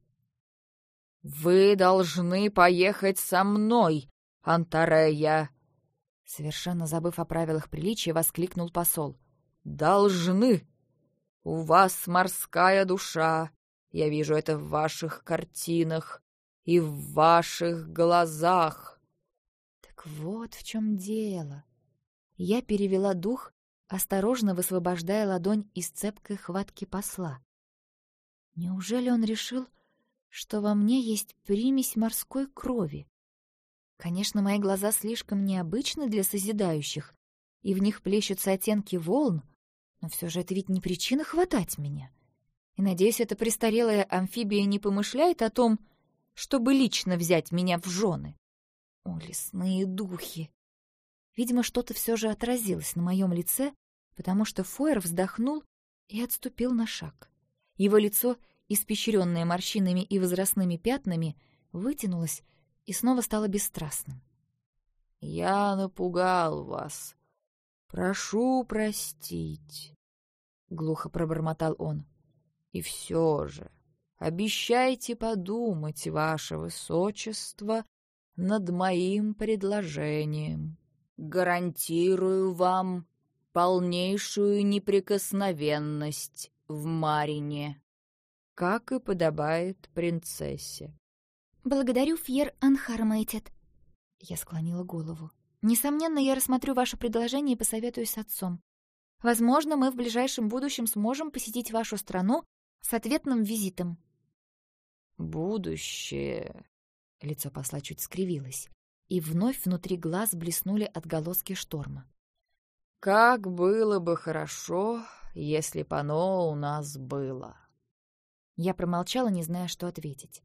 «Вы должны поехать со мной, Антарея!» Совершенно забыв о правилах приличия, воскликнул посол. «Должны! У вас морская душа, я вижу это в ваших картинах и в ваших глазах!» Так вот в чем дело. Я перевела дух, осторожно высвобождая ладонь из цепкой хватки посла. Неужели он решил, что во мне есть примесь морской крови? Конечно, мои глаза слишком необычны для созидающих, и в них плещутся оттенки волн, но все же это ведь не причина хватать меня. И, надеюсь, эта престарелая амфибия не помышляет о том, чтобы лично взять меня в жены. О, лесные духи! Видимо, что-то все же отразилось на моем лице, потому что Фойер вздохнул и отступил на шаг. Его лицо, испещренное морщинами и возрастными пятнами, вытянулось и снова стало бесстрастным. «Я напугал вас. Прошу простить», — глухо пробормотал он. «И все же обещайте подумать, ваше высочество, над моим предложением. Гарантирую вам полнейшую неприкосновенность в Марине, как и подобает принцессе. «Благодарю, Фьер Анхармейтет». Я склонила голову. «Несомненно, я рассмотрю ваше предложение и посоветуюсь с отцом. Возможно, мы в ближайшем будущем сможем посетить вашу страну с ответным визитом». «Будущее...» Лицо посла чуть скривилось, и вновь внутри глаз блеснули отголоски шторма. «Как было бы хорошо, если бы оно у нас было!» Я промолчала, не зная, что ответить.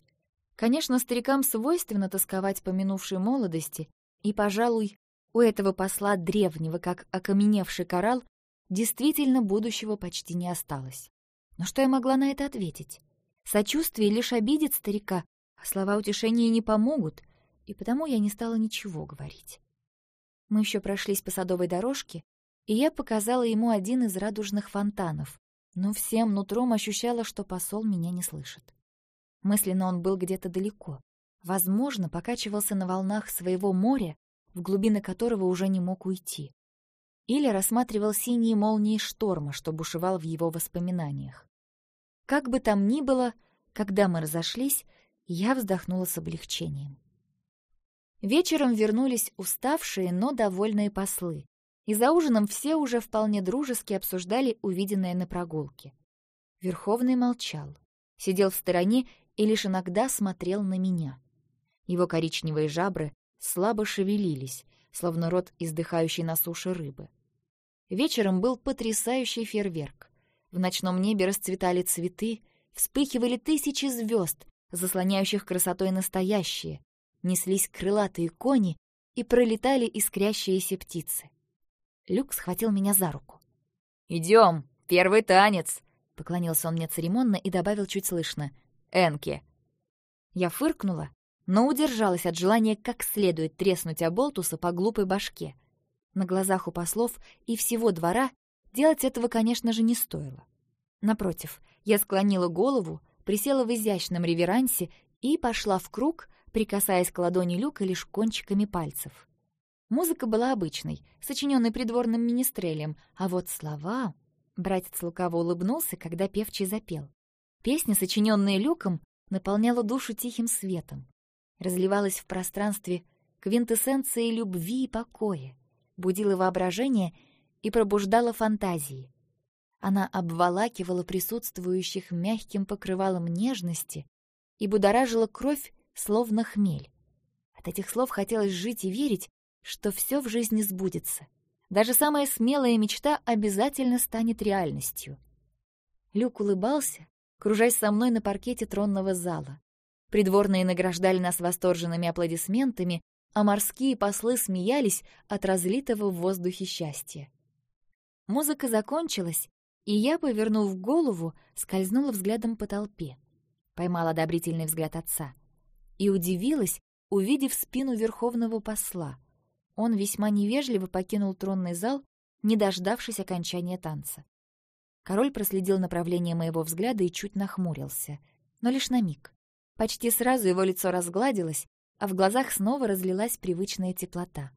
Конечно, старикам свойственно тосковать по минувшей молодости, и, пожалуй, у этого посла древнего, как окаменевший коралл, действительно будущего почти не осталось. Но что я могла на это ответить? Сочувствие лишь обидит старика, а слова утешения не помогут, и потому я не стала ничего говорить. Мы еще прошлись по садовой дорожке, и я показала ему один из радужных фонтанов, но всем нутром ощущала, что посол меня не слышит. Мысленно он был где-то далеко. Возможно, покачивался на волнах своего моря, в глубины которого уже не мог уйти. Или рассматривал синие молнии шторма, что бушевал в его воспоминаниях. Как бы там ни было, когда мы разошлись, я вздохнула с облегчением. Вечером вернулись уставшие, но довольные послы, и за ужином все уже вполне дружески обсуждали увиденное на прогулке. Верховный молчал, сидел в стороне и лишь иногда смотрел на меня. Его коричневые жабры слабо шевелились, словно рот издыхающей на суше рыбы. Вечером был потрясающий фейерверк. В ночном небе расцветали цветы, вспыхивали тысячи звезд, заслоняющих красотой настоящие, неслись крылатые кони и пролетали искрящиеся птицы. Люк схватил меня за руку. «Идем, первый танец!» — поклонился он мне церемонно и добавил чуть слышно. Энки. Я фыркнула, но удержалась от желания как следует треснуть Аболтуса по глупой башке. На глазах у послов и всего двора делать этого, конечно же, не стоило. Напротив, я склонила голову, присела в изящном реверансе и пошла в круг, прикасаясь к ладони Люка лишь кончиками пальцев. Музыка была обычной, сочиненной придворным министрелем, а вот слова... Братец лукаво улыбнулся, когда певчий запел. Песня, сочиненная Люком, наполняла душу тихим светом, разливалась в пространстве квинтэссенцией любви и покоя, будила воображение и пробуждала фантазии. Она обволакивала присутствующих мягким покрывалом нежности и будоражила кровь, словно хмель. От этих слов хотелось жить и верить, что все в жизни сбудется. Даже самая смелая мечта обязательно станет реальностью. Люк улыбался, кружась со мной на паркете тронного зала. Придворные награждали нас восторженными аплодисментами, а морские послы смеялись от разлитого в воздухе счастья. Музыка закончилась, и я, повернув голову, скользнула взглядом по толпе. Поймала одобрительный взгляд отца. И удивилась, увидев спину верховного посла. Он весьма невежливо покинул тронный зал, не дождавшись окончания танца. Король проследил направление моего взгляда и чуть нахмурился, но лишь на миг. Почти сразу его лицо разгладилось, а в глазах снова разлилась привычная теплота.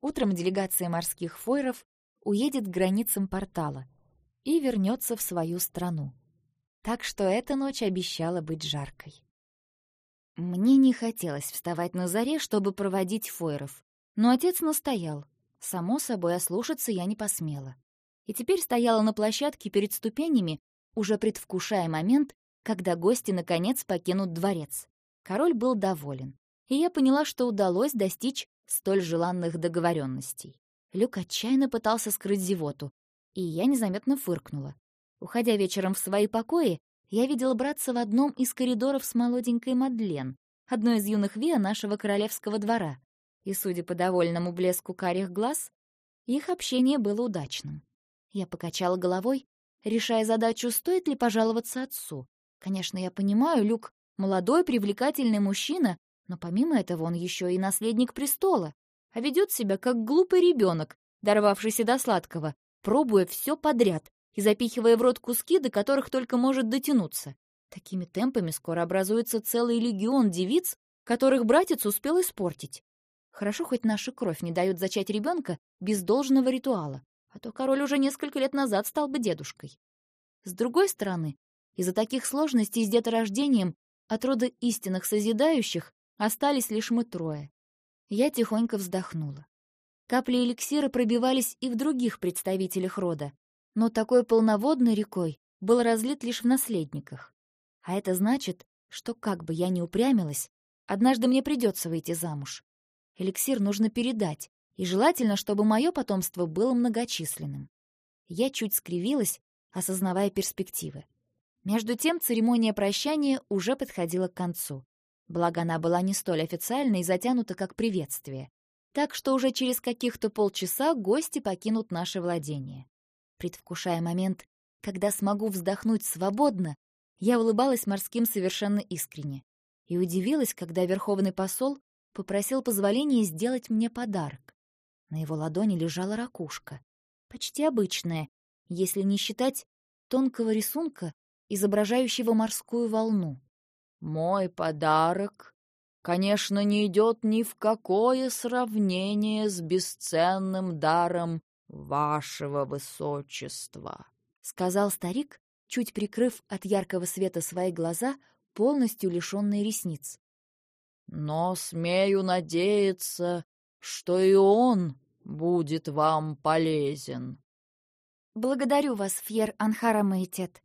Утром делегация морских фойров уедет к границам портала и вернется в свою страну. Так что эта ночь обещала быть жаркой. Мне не хотелось вставать на заре, чтобы проводить фойров, но отец настоял. Само собой, ослушаться я не посмела. И теперь стояла на площадке перед ступенями, уже предвкушая момент, когда гости наконец покинут дворец. Король был доволен, и я поняла, что удалось достичь столь желанных договоренностей. Люк отчаянно пытался скрыть зевоту, и я незаметно фыркнула. Уходя вечером в свои покои, я видела братца в одном из коридоров с молоденькой Мадлен, одной из юных Виа нашего королевского двора. И, судя по довольному блеску карих глаз, их общение было удачным. Я покачала головой, решая задачу, стоит ли пожаловаться отцу. Конечно, я понимаю, Люк — молодой, привлекательный мужчина, но помимо этого он еще и наследник престола, а ведет себя как глупый ребенок, дорвавшийся до сладкого, пробуя все подряд и запихивая в рот куски, до которых только может дотянуться. Такими темпами скоро образуется целый легион девиц, которых братец успел испортить. Хорошо, хоть наша кровь не дает зачать ребенка без должного ритуала, а то король уже несколько лет назад стал бы дедушкой. С другой стороны, из-за таких сложностей с деторождением от рода истинных созидающих остались лишь мы трое. Я тихонько вздохнула. Капли эликсира пробивались и в других представителях рода, но такой полноводной рекой был разлит лишь в наследниках. А это значит, что как бы я ни упрямилась, однажды мне придется выйти замуж. Эликсир нужно передать, и желательно, чтобы мое потомство было многочисленным. Я чуть скривилась, осознавая перспективы. Между тем церемония прощания уже подходила к концу. Благо, она была не столь официальной и затянута, как приветствие. Так что уже через каких-то полчаса гости покинут наше владение. Предвкушая момент, когда смогу вздохнуть свободно, я улыбалась морским совершенно искренне и удивилась, когда верховный посол попросил позволения сделать мне подарок. На его ладони лежала ракушка, почти обычная, если не считать тонкого рисунка, изображающего морскую волну. «Мой подарок, конечно, не идет ни в какое сравнение с бесценным даром вашего высочества», — сказал старик, чуть прикрыв от яркого света свои глаза, полностью лишенные ресниц. «Но смею надеяться, что и он будет вам полезен». «Благодарю вас, Фьер Анхара Майтет».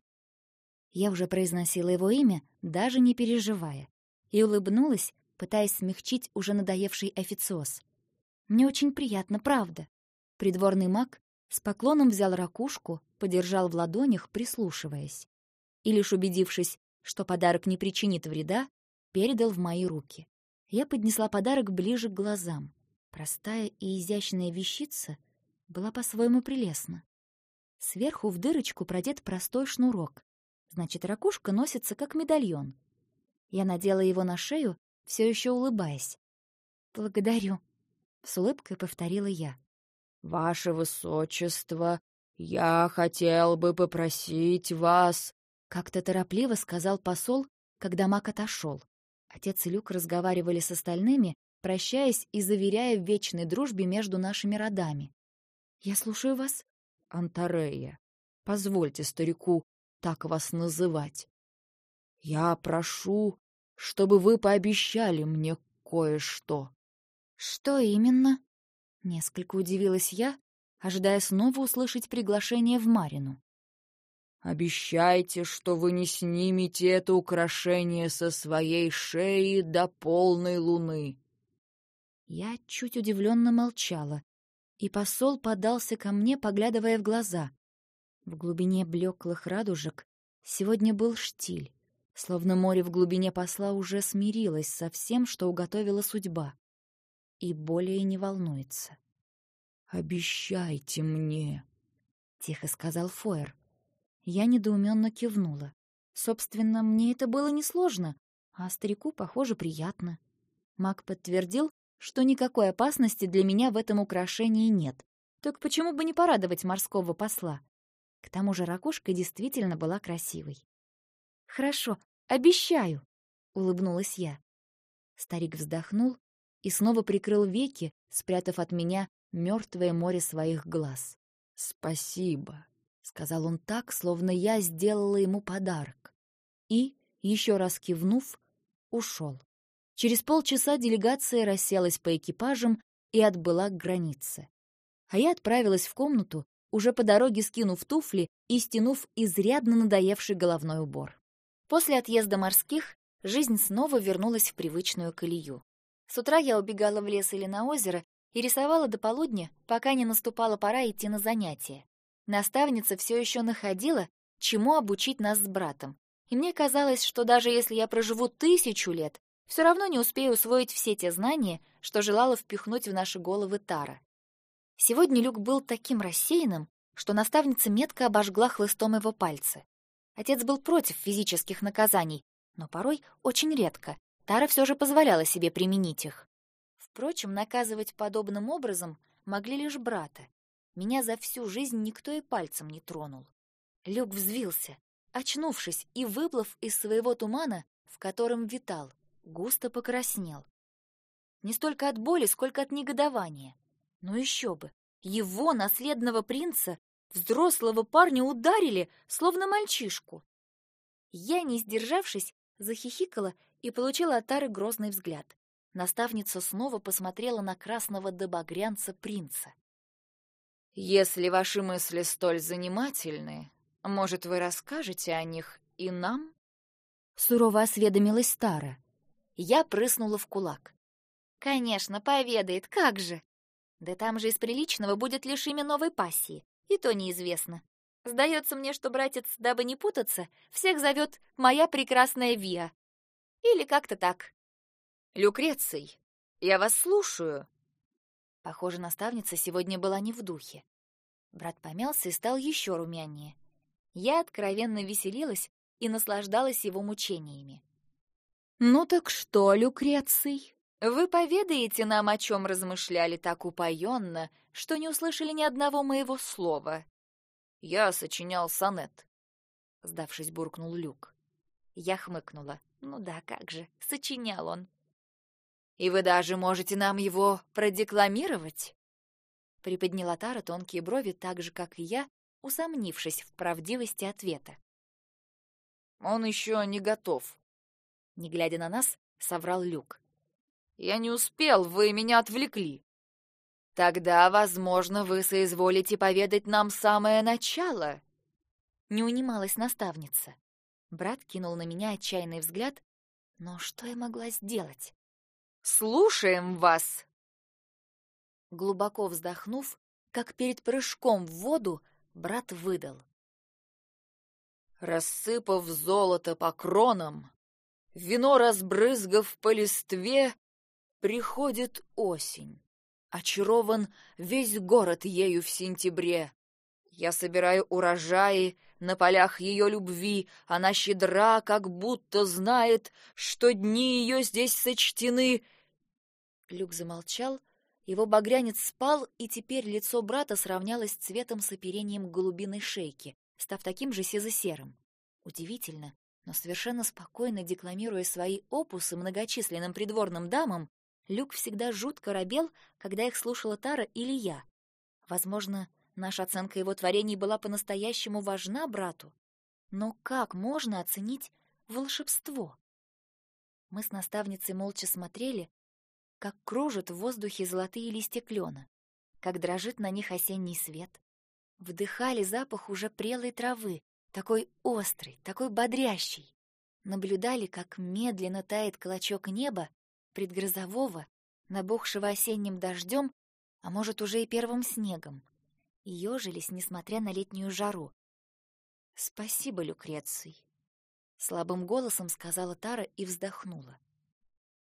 Я уже произносила его имя, даже не переживая, и улыбнулась, пытаясь смягчить уже надоевший официоз. «Мне очень приятно, правда». Придворный маг с поклоном взял ракушку, подержал в ладонях, прислушиваясь. И лишь убедившись, что подарок не причинит вреда, передал в мои руки. Я поднесла подарок ближе к глазам. Простая и изящная вещица была по-своему прелестна. Сверху в дырочку продет простой шнурок. Значит, ракушка носится как медальон. Я надела его на шею, все еще улыбаясь. «Благодарю», — с улыбкой повторила я. «Ваше Высочество, я хотел бы попросить вас...» Как-то торопливо сказал посол, когда маг отошел. Отец и Люк разговаривали с остальными, прощаясь и заверяя в вечной дружбе между нашими родами. «Я слушаю вас». «Антарея, позвольте старику так вас называть. Я прошу, чтобы вы пообещали мне кое-что». «Что именно?» Несколько удивилась я, ожидая снова услышать приглашение в Марину. «Обещайте, что вы не снимете это украшение со своей шеи до полной луны». Я чуть удивленно молчала, и посол подался ко мне, поглядывая в глаза. В глубине блеклых радужек сегодня был штиль, словно море в глубине посла уже смирилось со всем, что уготовила судьба и более не волнуется. «Обещайте мне», — тихо сказал Фойер. Я недоуменно кивнула. Собственно, мне это было несложно, а старику, похоже, приятно. Маг подтвердил, что никакой опасности для меня в этом украшении нет. Так почему бы не порадовать морского посла? К тому же ракушка действительно была красивой. «Хорошо, обещаю», — улыбнулась я. Старик вздохнул и снова прикрыл веки, спрятав от меня мертвое море своих глаз. «Спасибо», — сказал он так, словно я сделала ему подарок. И, еще раз кивнув, ушел. Через полчаса делегация расселась по экипажам и отбыла к границе. А я отправилась в комнату, уже по дороге скинув туфли и стянув изрядно надоевший головной убор. После отъезда морских жизнь снова вернулась в привычную колею. С утра я убегала в лес или на озеро и рисовала до полудня, пока не наступала пора идти на занятия. Наставница все еще находила, чему обучить нас с братом. И мне казалось, что даже если я проживу тысячу лет, все равно не успею усвоить все те знания, что желала впихнуть в наши головы Тара. Сегодня Люк был таким рассеянным, что наставница метко обожгла хлыстом его пальцы. Отец был против физических наказаний, но порой, очень редко, Тара все же позволяла себе применить их. Впрочем, наказывать подобным образом могли лишь брата. Меня за всю жизнь никто и пальцем не тронул. Люк взвился, очнувшись и выплыв из своего тумана, в котором витал, густо покраснел. Не столько от боли, сколько от негодования. Ну еще бы, его, наследного принца, взрослого парня ударили, словно мальчишку. Я, не сдержавшись, захихикала и получила от Тары грозный взгляд. Наставница снова посмотрела на красного добогрянца принца. «Если ваши мысли столь занимательны, может, вы расскажете о них и нам?» Сурово осведомилась Тара. Я прыснула в кулак. «Конечно, поведает, как же!» Да там же из приличного будет лишь имя новой пассии, и то неизвестно. Сдается мне, что братец, дабы не путаться, всех зовет «моя прекрасная Виа». Или как-то так. «Люкреций, я вас слушаю». Похоже, наставница сегодня была не в духе. Брат помялся и стал еще румянее. Я откровенно веселилась и наслаждалась его мучениями. «Ну так что, Люкреций?» Вы поведаете нам, о чем размышляли так упоенно, что не услышали ни одного моего слова. Я сочинял сонет. Сдавшись, буркнул Люк. Я хмыкнула. Ну да, как же, сочинял он. И вы даже можете нам его продекламировать? Приподняла Тара тонкие брови так же, как и я, усомнившись в правдивости ответа. Он еще не готов. Не глядя на нас, соврал Люк. Я не успел, вы меня отвлекли. Тогда, возможно, вы соизволите поведать нам самое начало. Не унималась наставница. Брат кинул на меня отчаянный взгляд, но что я могла сделать? Слушаем вас. Глубоко вздохнув, как перед прыжком в воду, брат выдал: Рассыпав золото по кронам, вино разбрызгав по листве, Приходит осень. Очарован весь город ею в сентябре. Я собираю урожаи на полях ее любви. Она щедра, как будто знает, что дни ее здесь сочтены. Люк замолчал, его багрянец спал, и теперь лицо брата сравнялось цветом с оперением голубиной шейки, став таким же сизо-серым. Удивительно, но совершенно спокойно декламируя свои опусы многочисленным придворным дамам, Люк всегда жутко робел, когда их слушала Тара или я. Возможно, наша оценка его творений была по-настоящему важна брату. Но как можно оценить волшебство? Мы с наставницей молча смотрели, как кружат в воздухе золотые листья клена, как дрожит на них осенний свет. Вдыхали запах уже прелой травы, такой острый, такой бодрящий. Наблюдали, как медленно тает клочок неба, предгрозового, набухшего осенним дождем, а может, уже и первым снегом, и ежились, несмотря на летнюю жару. «Спасибо, Люкреций», — слабым голосом сказала Тара и вздохнула.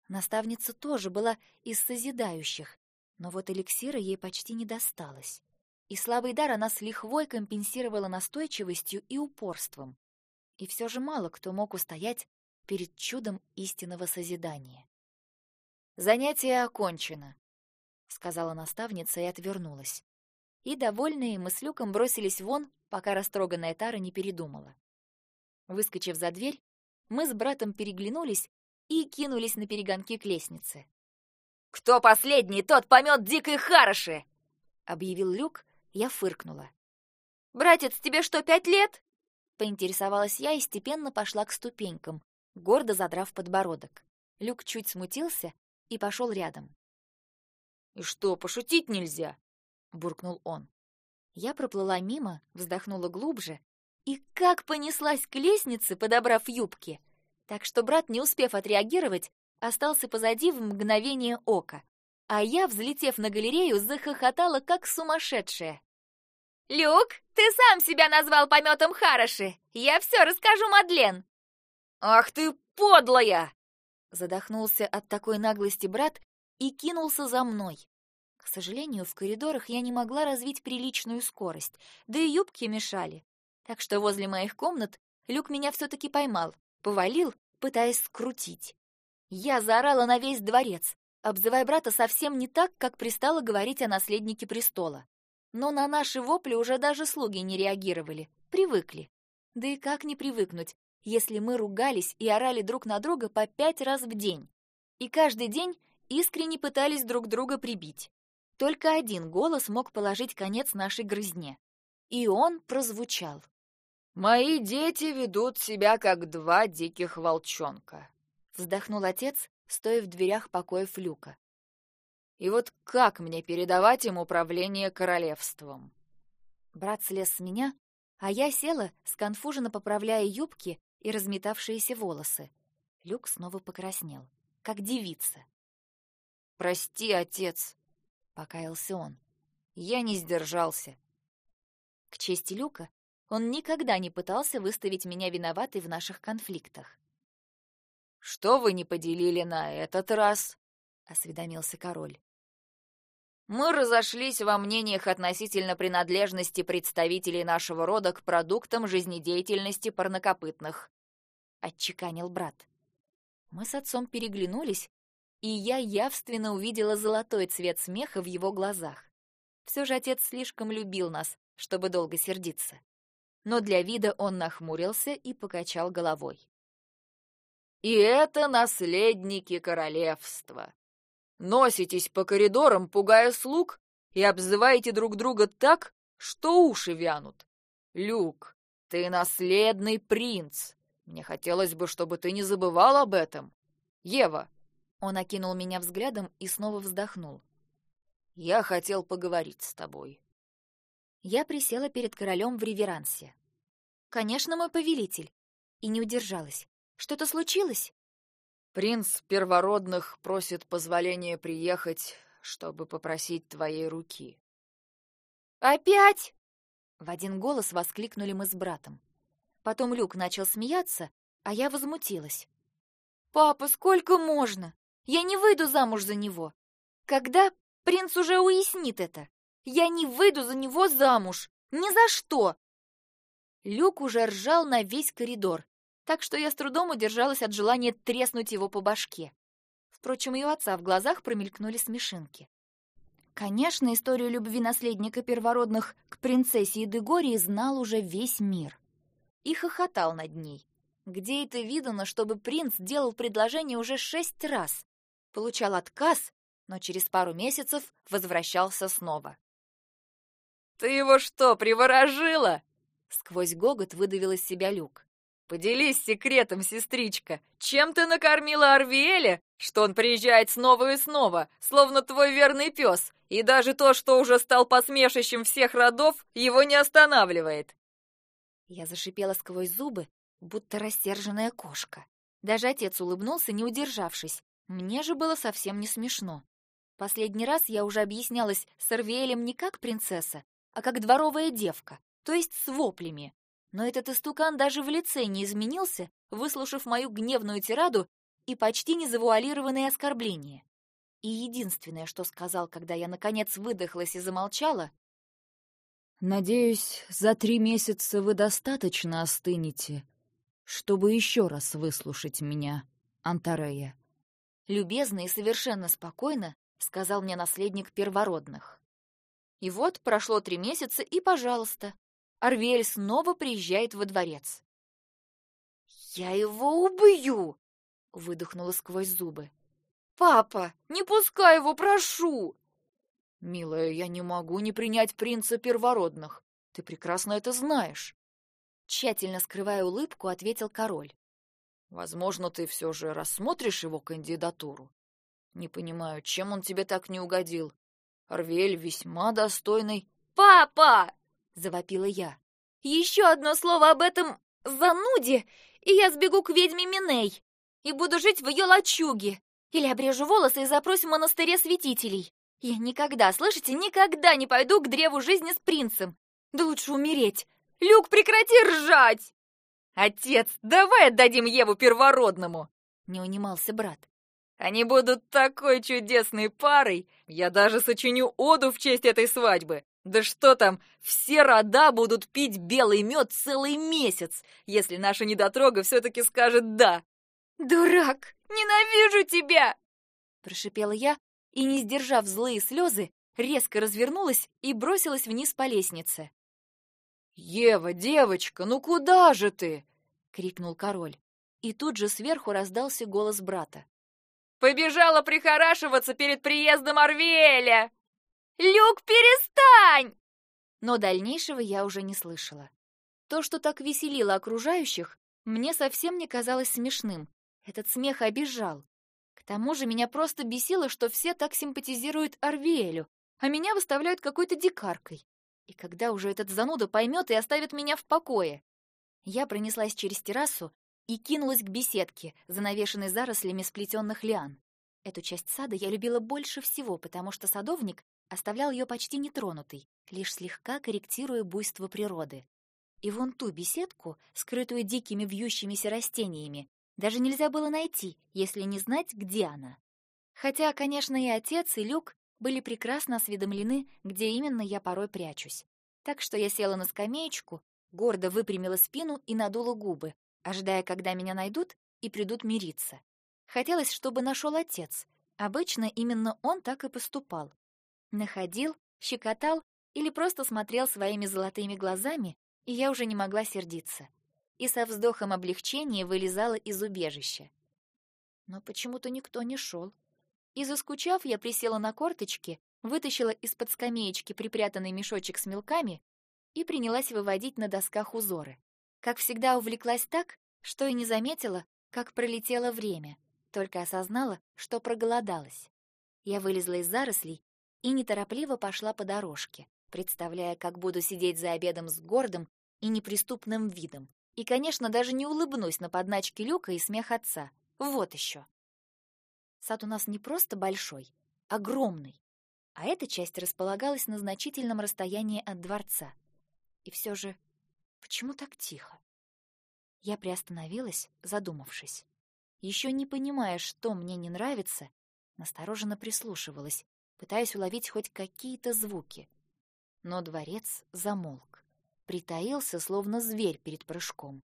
Наставница тоже была из созидающих, но вот эликсира ей почти не досталось. И слабый дар она с лихвой компенсировала настойчивостью и упорством. И все же мало кто мог устоять перед чудом истинного созидания. Занятие окончено, сказала наставница и отвернулась. И довольные мы с Люком бросились вон, пока растроганная Тара не передумала. Выскочив за дверь, мы с братом переглянулись и кинулись на перегонки к лестнице. «Кто последний, тот помет дикой харыши!» — объявил Люк, я фыркнула. «Братец, тебе что, пять лет?» Поинтересовалась я и степенно пошла к ступенькам, гордо задрав подбородок. Люк чуть смутился и пошел рядом. «И что, пошутить нельзя?» — буркнул он. Я проплыла мимо, вздохнула глубже и как понеслась к лестнице, подобрав юбки, так что брат, не успев отреагировать, остался позади в мгновение ока, а я, взлетев на галерею, захохотала как сумасшедшая. «Люк, ты сам себя назвал пометом Хараши! Я все расскажу Мадлен!» «Ах ты подлая!» Задохнулся от такой наглости брат и кинулся за мной. К сожалению, в коридорах я не могла развить приличную скорость, да и юбки мешали. Так что возле моих комнат Люк меня все-таки поймал, повалил, пытаясь скрутить. Я заорала на весь дворец, обзывая брата совсем не так, как пристало говорить о наследнике престола. Но на наши вопли уже даже слуги не реагировали, привыкли. Да и как не привыкнуть, если мы ругались и орали друг на друга по пять раз в день. И каждый день искренне пытались друг друга прибить. Только один голос мог положить конец нашей грызне. И он прозвучал. «Мои дети ведут себя, как два диких волчонка», — вздохнул отец, стоя в дверях покоев Люка. «И вот как мне передавать им управление королевством?» Брат слез с меня, а я села, сконфуженно поправляя юбки и разметавшиеся волосы. Люк снова покраснел, как девица. «Прости, отец», — покаялся он. «Я не сдержался». К чести Люка, он никогда не пытался выставить меня виноватой в наших конфликтах. «Что вы не поделили на этот раз?» — осведомился король. «Мы разошлись во мнениях относительно принадлежности представителей нашего рода к продуктам жизнедеятельности парнокопытных», — отчеканил брат. Мы с отцом переглянулись, и я явственно увидела золотой цвет смеха в его глазах. Все же отец слишком любил нас, чтобы долго сердиться но для вида он нахмурился и покачал головой. «И это наследники королевства. Носитесь по коридорам, пугая слуг, и обзываете друг друга так, что уши вянут. Люк, ты наследный принц. Мне хотелось бы, чтобы ты не забывал об этом. Ева!» Он окинул меня взглядом и снова вздохнул. «Я хотел поговорить с тобой». Я присела перед королем в реверансе. «Конечно, мой повелитель!» И не удержалась. «Что-то случилось?» «Принц первородных просит позволения приехать, чтобы попросить твоей руки». «Опять?» В один голос воскликнули мы с братом. Потом Люк начал смеяться, а я возмутилась. «Папа, сколько можно? Я не выйду замуж за него. Когда принц уже уяснит это? Я не выйду за него замуж. Ни за что. Люк уже ржал на весь коридор, так что я с трудом удержалась от желания треснуть его по башке. Впрочем, и у отца в глазах промелькнули смешинки. Конечно, историю любви наследника первородных к принцессе Идегории знал уже весь мир. И хохотал над ней. Где это видано, чтобы принц делал предложение уже шесть раз? Получал отказ, но через пару месяцев возвращался снова. «Ты его что, приворожила?» Сквозь гогот выдавил из себя Люк. «Поделись секретом, сестричка. Чем ты накормила Арвиэля, что он приезжает снова и снова, словно твой верный пес, и даже то, что уже стал посмешищем всех родов, его не останавливает?» Я зашипела сквозь зубы, будто рассерженная кошка. Даже отец улыбнулся, не удержавшись. Мне же было совсем не смешно. Последний раз я уже объяснялась с Арвиэлем не как принцесса, а как дворовая девка, то есть с воплями. Но этот истукан даже в лице не изменился, выслушав мою гневную тираду и почти незавуалированные оскорбления. И единственное, что сказал, когда я наконец выдохлась и замолчала, «Надеюсь, за три месяца вы достаточно остынете, чтобы еще раз выслушать меня, Антарея». Любезно и совершенно спокойно сказал мне наследник первородных. И вот прошло три месяца, и, пожалуйста, Арвель снова приезжает во дворец. «Я его убью!» — выдохнула сквозь зубы. «Папа, не пускай его, прошу!» «Милая, я не могу не принять принца первородных. Ты прекрасно это знаешь». Тщательно скрывая улыбку, ответил король. «Возможно, ты все же рассмотришь его кандидатуру. Не понимаю, чем он тебе так не угодил. Арвель весьма достойный...» «Папа!» — завопила я. «Еще одно слово об этом зануде, и я сбегу к ведьме Миней и буду жить в ее лачуге. Или обрежу волосы и запрусь в монастыре святителей. Я никогда, слышите, никогда не пойду к древу жизни с принцем. Да лучше умереть. Люк, прекрати ржать!» «Отец, давай отдадим Еву первородному!» — не унимался брат. «Они будут такой чудесной парой! Я даже сочиню оду в честь этой свадьбы! Да что там, все рода будут пить белый мед целый месяц, если наша недотрога все-таки скажет «да». «Дурак! Ненавижу тебя!» Прошипела я и, не сдержав злые слезы, резко развернулась и бросилась вниз по лестнице. «Ева, девочка, ну куда же ты?» — крикнул король. И тут же сверху раздался голос брата. «Побежала прихорашиваться перед приездом Арвеля!» «Люк, перестань!» Но дальнейшего я уже не слышала. То, что так веселило окружающих, мне совсем не казалось смешным. Этот смех обижал. К тому же меня просто бесило, что все так симпатизируют Арвиэлю, а меня выставляют какой-то дикаркой. И когда уже этот зануда поймет и оставит меня в покое? Я пронеслась через террасу и кинулась к беседке, занавешенной зарослями сплетенных лиан. Эту часть сада я любила больше всего, потому что садовник оставлял ее почти нетронутой, лишь слегка корректируя буйство природы. И вон ту беседку, скрытую дикими вьющимися растениями, даже нельзя было найти, если не знать, где она. Хотя, конечно, и отец, и Люк были прекрасно осведомлены, где именно я порой прячусь. Так что я села на скамеечку, гордо выпрямила спину и надула губы, ожидая, когда меня найдут и придут мириться. Хотелось, чтобы нашел отец. Обычно именно он так и поступал. Находил, щекотал или просто смотрел своими золотыми глазами, и я уже не могла сердиться. И со вздохом облегчения вылезала из убежища. Но почему-то никто не шел. И заскучав, я присела на корточки, вытащила из-под скамеечки припрятанный мешочек с мелками и принялась выводить на досках узоры. Как всегда, увлеклась так, что и не заметила, как пролетело время, только осознала, что проголодалась. Я вылезла из зарослей и неторопливо пошла по дорожке, представляя, как буду сидеть за обедом с гордым и неприступным видом. И, конечно, даже не улыбнусь на подначки Люка и смех отца. Вот еще. Сад у нас не просто большой, огромный. А эта часть располагалась на значительном расстоянии от дворца. И все же, почему так тихо? Я приостановилась, задумавшись. Еще не понимая, что мне не нравится, настороженно прислушивалась, пытаясь уловить хоть какие-то звуки. Но дворец замолк, притаился, словно зверь перед прыжком.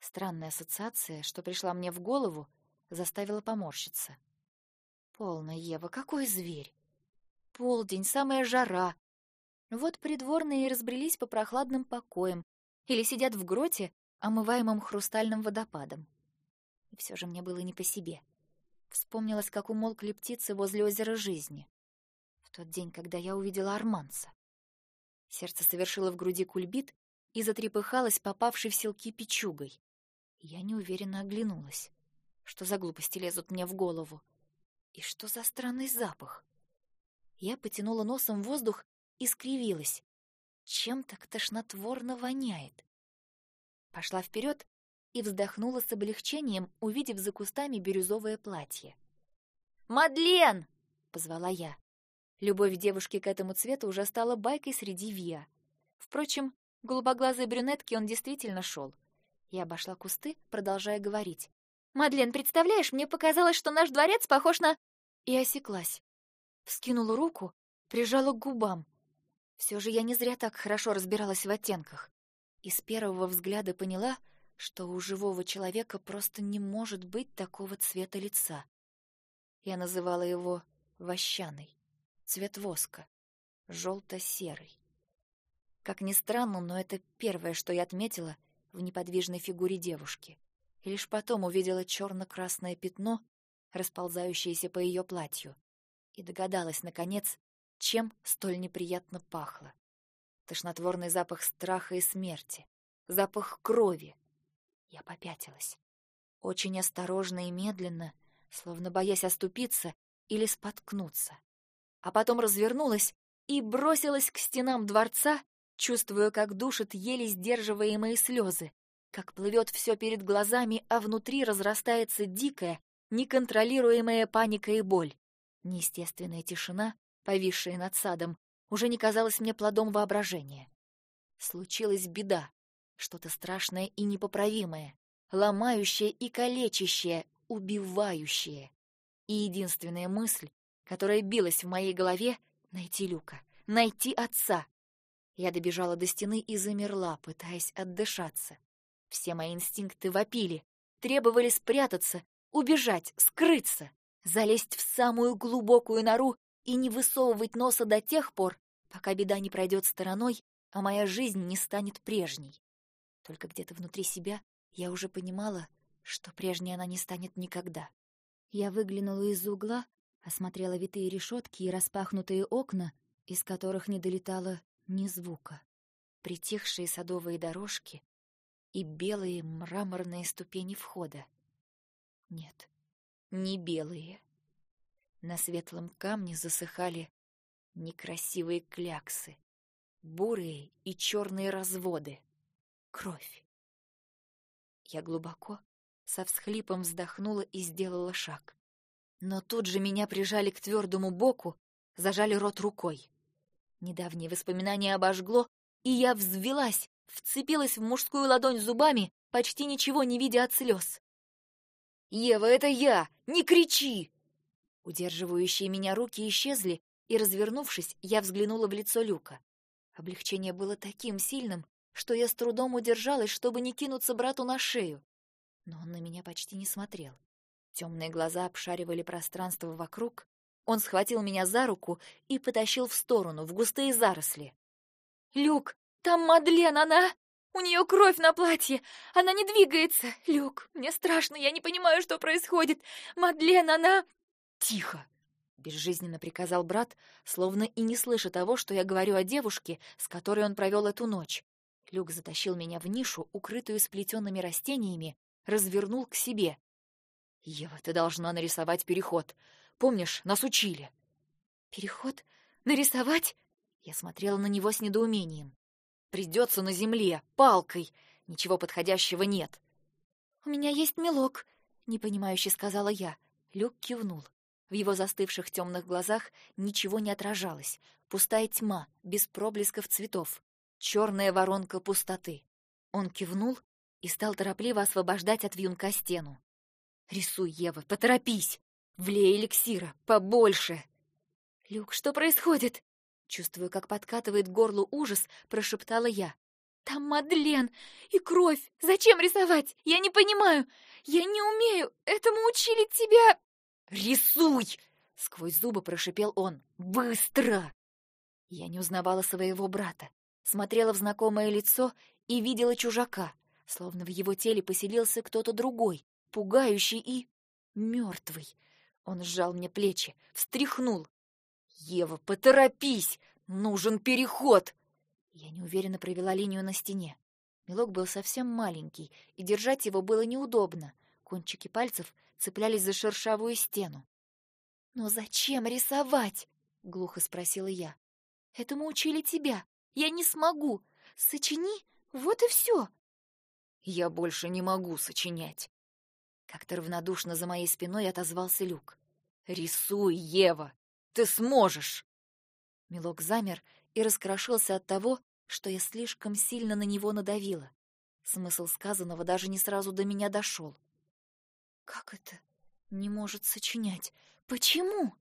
Странная ассоциация, что пришла мне в голову, заставила поморщиться. Полно, Ева, какой зверь! Полдень, самая жара. Вот придворные разбрелись по прохладным покоям или сидят в гроте, омываемом хрустальным водопадом. И все же мне было не по себе. Вспомнилось, как умолкли птицы возле озера жизни тот день, когда я увидела арманца. Сердце совершило в груди кульбит и затрепыхалось попавшей в селки печугой. Я неуверенно оглянулась. Что за глупости лезут мне в голову? И что за странный запах? Я потянула носом воздух и скривилась. Чем так тошнотворно воняет? Пошла вперед и вздохнула с облегчением, увидев за кустами бирюзовое платье. «Мадлен!» — позвала я. Любовь девушки к этому цвету уже стала байкой среди Виа. Впрочем, голубоглазой брюнетке он действительно шел. Я обошла кусты, продолжая говорить. «Мадлен, представляешь, мне показалось, что наш дворец похож на...» И осеклась. Вскинула руку, прижала к губам. Все же я не зря так хорошо разбиралась в оттенках. И с первого взгляда поняла, что у живого человека просто не может быть такого цвета лица. Я называла его вощаной цвет воска, желто-серый. Как ни странно, но это первое, что я отметила в неподвижной фигуре девушки. и лишь потом увидела черно-красное пятно, расползающееся по ее платью, и догадалась, наконец, чем столь неприятно пахло. Тошнотворный запах страха и смерти, запах крови. Я попятилась. Очень осторожно и медленно, словно боясь оступиться или споткнуться. А потом развернулась и бросилась к стенам дворца, чувствуя, как душат еле сдерживаемые слезы, как плывет все перед глазами, а внутри разрастается дикая, неконтролируемая паника и боль. Неестественная тишина, повисшая над садом, уже не казалась мне плодом воображения. Случилась беда, что-то страшное и непоправимое, ломающее и калечащее, убивающее. И единственная мысль, которая билась в моей голове — найти Люка, найти отца. Я добежала до стены и замерла, пытаясь отдышаться. Все мои инстинкты вопили, требовали спрятаться, убежать, скрыться, залезть в самую глубокую нору и не высовывать носа до тех пор, пока беда не пройдет стороной, а моя жизнь не станет прежней. Только где-то внутри себя я уже понимала, что прежней она не станет никогда. Я выглянула из угла, осмотрела витые решетки и распахнутые окна, из которых не долетало ни звука. Притихшие садовые дорожки и белые мраморные ступени входа. Нет, не белые. На светлом камне засыхали некрасивые кляксы, бурые и черные разводы. Кровь. Я глубоко, со всхлипом вздохнула и сделала шаг. Но тут же меня прижали к твердому боку, зажали рот рукой. Недавнее воспоминание обожгло, и я взвелась, вцепилась в мужскую ладонь зубами, почти ничего не видя от слез. «Ева, это я! Не кричи!» Удерживающие меня руки исчезли, и, развернувшись, я взглянула в лицо Люка. Облегчение было таким сильным, что я с трудом удержалась, чтобы не кинуться брату на шею. Но он на меня почти не смотрел. Темные глаза обшаривали пространство вокруг. Он схватил меня за руку и потащил в сторону, в густые заросли. «Люк, там Мадлен, она...» У нее кровь на платье! Она не двигается! Люк, мне страшно, я не понимаю, что происходит! Мадлен, она...» «Тихо!» — безжизненно приказал брат, словно и не слыша того, что я говорю о девушке, с которой он провел эту ночь. Люк затащил меня в нишу, укрытую сплетенными растениями, развернул к себе. «Ева, ты должна нарисовать переход. Помнишь, нас учили?» «Переход? Нарисовать?» Я смотрела на него с недоумением. Придется на земле, палкой. Ничего подходящего нет. «У меня есть мелок», — непонимающе сказала я. Люк кивнул. В его застывших темных глазах ничего не отражалось. Пустая тьма, без проблесков цветов. Черная воронка пустоты. Он кивнул и стал торопливо освобождать от вьюнка стену. «Рисуй, Ева, поторопись! Влей эликсира, побольше!» «Люк, что происходит?» Чувствуя, как подкатывает горло ужас, прошептала я. «Там Мадлен! И кровь! Зачем рисовать? Я не понимаю! Я не умею! Этому учили тебя!» «Рисуй!» — сквозь зубы прошипел он. «Быстро!» Я не узнавала своего брата, смотрела в знакомое лицо и видела чужака, словно в его теле поселился кто-то другой, пугающий и мертвый. Он сжал мне плечи, встряхнул, «Ева, поторопись! Нужен переход!» Я неуверенно провела линию на стене. Мелок был совсем маленький, и держать его было неудобно. Кончики пальцев цеплялись за шершавую стену. «Но зачем рисовать?» — глухо спросила я. «Этому учили тебя. Я не смогу. Сочини, вот и все». «Я больше не могу сочинять». Как-то равнодушно за моей спиной отозвался Люк. «Рисуй, Ева! Ты сможешь!» Милок замер и раскрошился от того, что я слишком сильно на него надавила. Смысл сказанного даже не сразу до меня дошел. «Как это не может сочинять? Почему?»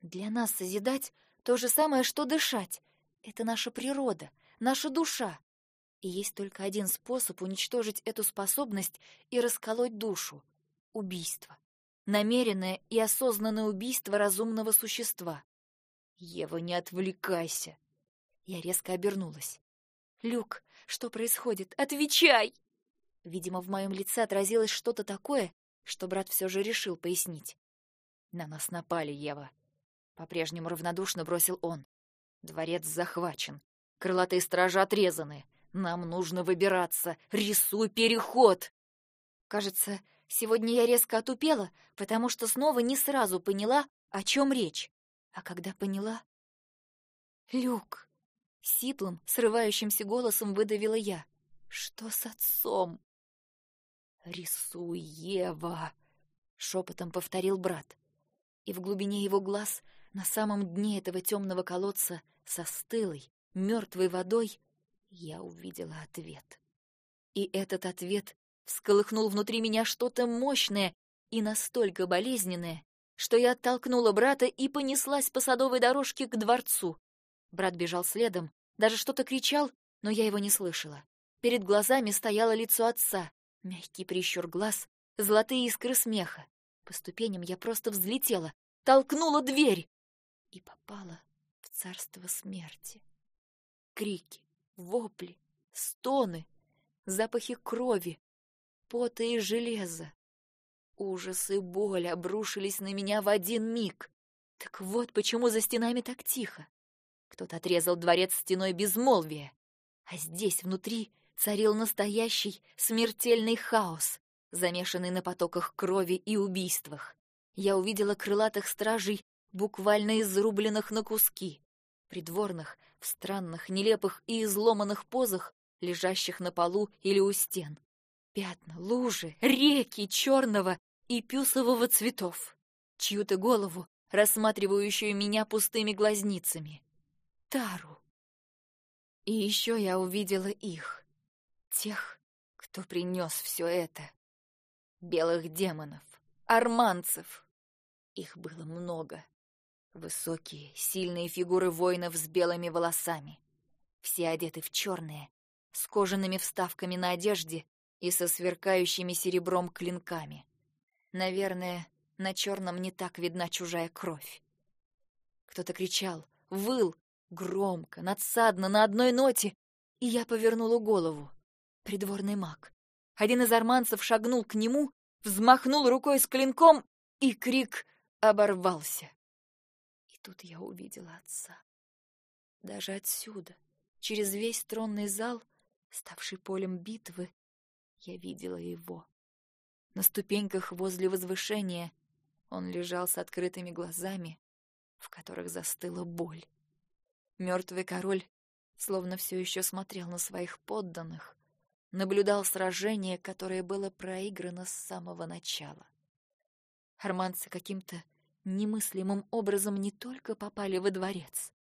«Для нас созидать — то же самое, что дышать. Это наша природа, наша душа. И есть только один способ уничтожить эту способность и расколоть душу — убийство намеренное и осознанное убийство разумного существа. «Ева, не отвлекайся!» Я резко обернулась. «Люк, что происходит? Отвечай!» Видимо, в моем лице отразилось что-то такое, что брат все же решил пояснить. «На нас напали, Ева», — по-прежнему равнодушно бросил он. «Дворец захвачен. Крылатые стражи отрезаны. Нам нужно выбираться. Рисуй переход!» Кажется, сегодня я резко отупела, потому что снова не сразу поняла, о чем речь. А когда поняла... «Люк!» — сиплым, срывающимся голосом выдавила я. «Что с отцом?» «Рисуй, Ева!» — шепотом повторил брат. И в глубине его глаз, на самом дне этого темного колодца, со стылой, мертвой водой, я увидела ответ. И этот ответ всколыхнул внутри меня что-то мощное и настолько болезненное, что я оттолкнула брата и понеслась по садовой дорожке к дворцу. Брат бежал следом, даже что-то кричал, но я его не слышала. Перед глазами стояло лицо отца, Мягкий прищур глаз, золотые искры смеха. По ступеням я просто взлетела, толкнула дверь и попала в царство смерти. Крики, вопли, стоны, запахи крови, пота и железа. Ужас и боль обрушились на меня в один миг. Так вот почему за стенами так тихо. Кто-то отрезал дворец стеной безмолвия, а здесь, внутри, царил настоящий смертельный хаос, замешанный на потоках крови и убийствах. Я увидела крылатых стражей, буквально изрубленных на куски, придворных в странных, нелепых и изломанных позах, лежащих на полу или у стен. Пятна, лужи, реки черного и пюсового цветов. Чью-то голову, рассматривающую меня пустыми глазницами. Тару. И еще я увидела их тех, кто принес все это. Белых демонов, арманцев. Их было много. Высокие, сильные фигуры воинов с белыми волосами. Все одеты в черные, с кожаными вставками на одежде и со сверкающими серебром клинками. Наверное, на черном не так видна чужая кровь. Кто-то кричал, выл, громко, надсадно, на одной ноте, и я повернула голову. Придворный маг. Один из арманцев шагнул к нему, взмахнул рукой с клинком, и крик оборвался. И тут я увидела отца. Даже отсюда, через весь тронный зал, ставший полем битвы, я видела его. На ступеньках возле возвышения он лежал с открытыми глазами, в которых застыла боль. Мертвый король словно все еще смотрел на своих подданных, наблюдал сражение, которое было проиграно с самого начала. Арманцы каким-то немыслимым образом не только попали во дворец,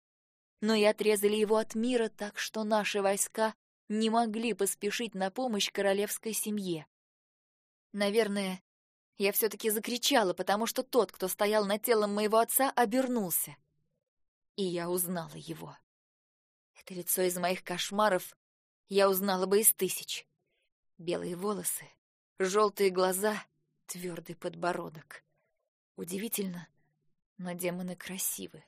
но и отрезали его от мира так, что наши войска не могли поспешить на помощь королевской семье. Наверное, я все-таки закричала, потому что тот, кто стоял над телом моего отца, обернулся. И я узнала его. Это лицо из моих кошмаров я узнала бы из тысяч. Белые волосы, желтые глаза, твердый подбородок. Удивительно, но демоны красивы.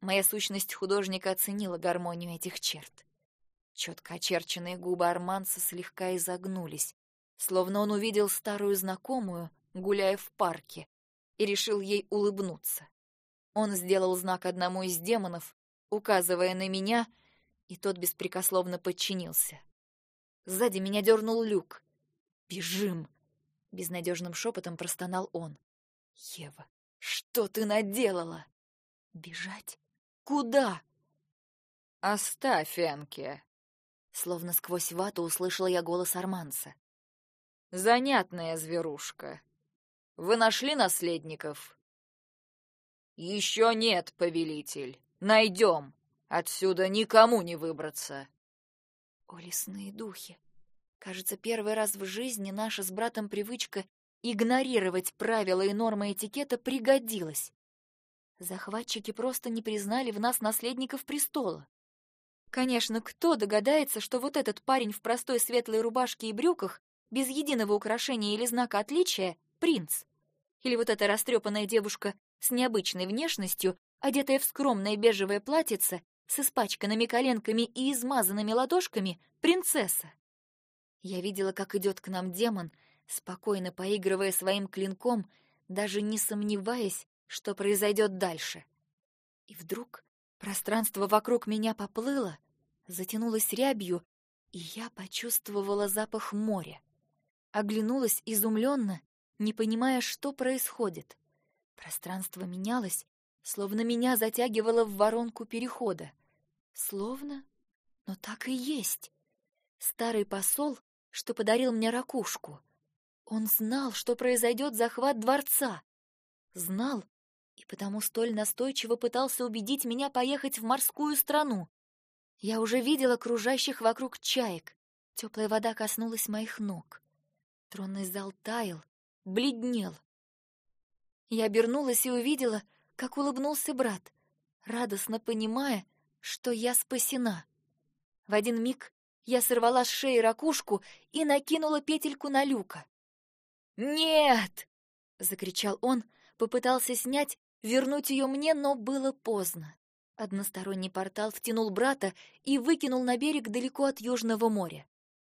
Моя сущность художника оценила гармонию этих черт. Четко очерченные губы Арманса слегка изогнулись, словно он увидел старую знакомую, гуляя в парке, и решил ей улыбнуться. Он сделал знак одному из демонов, указывая на меня — и тот беспрекословно подчинился. Сзади меня дернул люк. «Бежим!» — безнадежным шепотом простонал он. «Ева, что ты наделала?» «Бежать? Куда?» «Оставь, Энке!» Словно сквозь вату услышала я голос Арманца. «Занятная зверушка. Вы нашли наследников?» «Еще нет, повелитель. Найдем!» Отсюда никому не выбраться. О, лесные духи! Кажется, первый раз в жизни наша с братом привычка игнорировать правила и нормы этикета пригодилась. Захватчики просто не признали в нас наследников престола. Конечно, кто догадается, что вот этот парень в простой светлой рубашке и брюках, без единого украшения или знака отличия, принц? Или вот эта растрепанная девушка с необычной внешностью, одетая в скромное бежевое платьице с испачканными коленками и измазанными ладошками принцесса. Я видела, как идет к нам демон, спокойно поигрывая своим клинком, даже не сомневаясь, что произойдет дальше. И вдруг пространство вокруг меня поплыло, затянулось рябью, и я почувствовала запах моря. Оглянулась изумленно, не понимая, что происходит. Пространство менялось, словно меня затягивало в воронку перехода. Словно? Но так и есть. Старый посол, что подарил мне ракушку. Он знал, что произойдет захват дворца. Знал, и потому столь настойчиво пытался убедить меня поехать в морскую страну. Я уже видела кружащих вокруг чаек. Теплая вода коснулась моих ног. Тронный зал таял, бледнел. Я обернулась и увидела, как улыбнулся брат, радостно понимая, что я спасена. В один миг я сорвала с шеи ракушку и накинула петельку на люка. «Нет!» — закричал он, попытался снять, вернуть ее мне, но было поздно. Односторонний портал втянул брата и выкинул на берег далеко от Южного моря.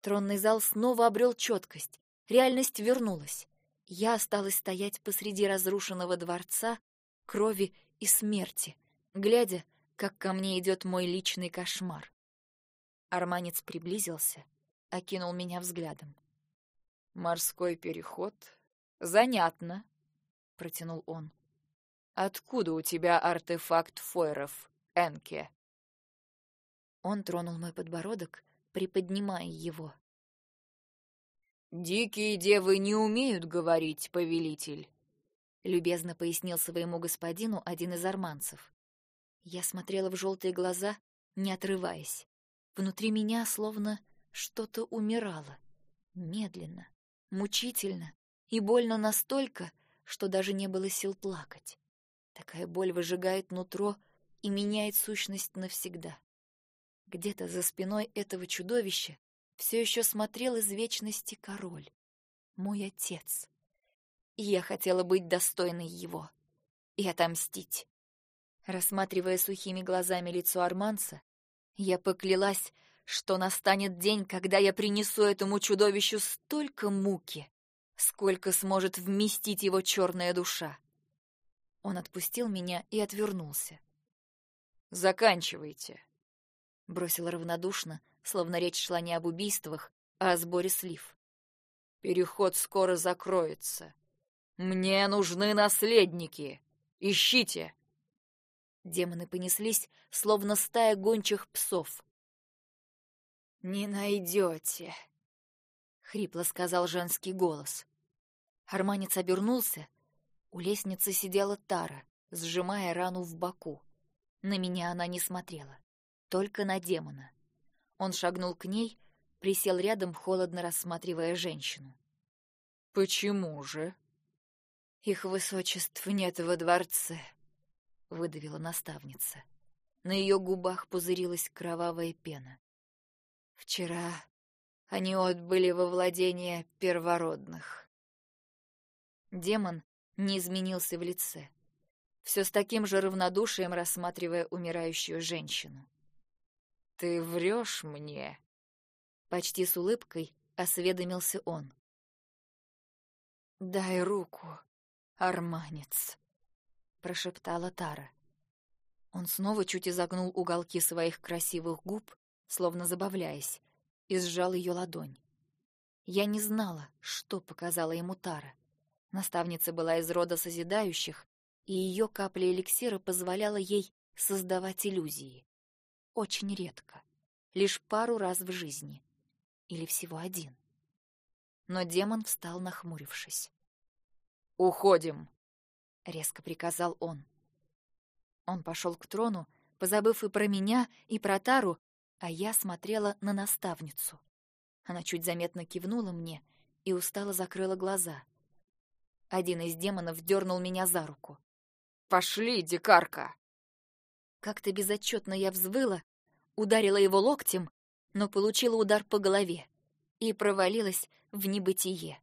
Тронный зал снова обрел четкость, реальность вернулась. Я осталась стоять посреди разрушенного дворца, крови и смерти, глядя, как ко мне идет мой личный кошмар. Арманец приблизился, окинул меня взглядом. «Морской переход? Занятно», — протянул он. «Откуда у тебя артефакт фойров, Энке?» Он тронул мой подбородок, приподнимая его. «Дикие девы не умеют говорить, повелитель», — любезно пояснил своему господину один из арманцев. Я смотрела в желтые глаза, не отрываясь. Внутри меня словно что-то умирало. Медленно, мучительно и больно настолько, что даже не было сил плакать. Такая боль выжигает нутро и меняет сущность навсегда. Где-то за спиной этого чудовища все еще смотрел из вечности король, мой отец. И я хотела быть достойной его и отомстить. Рассматривая сухими глазами лицо Арманца, я поклялась, что настанет день, когда я принесу этому чудовищу столько муки, сколько сможет вместить его черная душа. Он отпустил меня и отвернулся. «Заканчивайте», — бросил равнодушно, словно речь шла не об убийствах, а о сборе слив. «Переход скоро закроется. Мне нужны наследники. Ищите!» Демоны понеслись, словно стая гончих псов. «Не найдете», — хрипло сказал женский голос. Арманец обернулся. У лестницы сидела Тара, сжимая рану в боку. На меня она не смотрела, только на демона. Он шагнул к ней, присел рядом, холодно рассматривая женщину. «Почему же?» «Их высочеств нет во дворце», — выдавила наставница. На ее губах пузырилась кровавая пена. «Вчера они отбыли во владение первородных». Демон не изменился в лице, все с таким же равнодушием рассматривая умирающую женщину. «Ты врешь мне?» Почти с улыбкой осведомился он. «Дай руку, арманец», прошептала Тара. Он снова чуть изогнул уголки своих красивых губ, словно забавляясь, и сжал ее ладонь. Я не знала, что показала ему Тара. Наставница была из рода созидающих, и ее капля эликсира позволяла ей создавать иллюзии. Очень редко, лишь пару раз в жизни. Или всего один. Но демон встал, нахмурившись. «Уходим!» — резко приказал он. Он пошел к трону, позабыв и про меня, и про Тару, а я смотрела на наставницу. Она чуть заметно кивнула мне и устало закрыла глаза. Один из демонов дернул меня за руку. «Пошли, дикарка!» Как-то безотчетно я взвыла, ударила его локтем, но получила удар по голове и провалилась в небытие.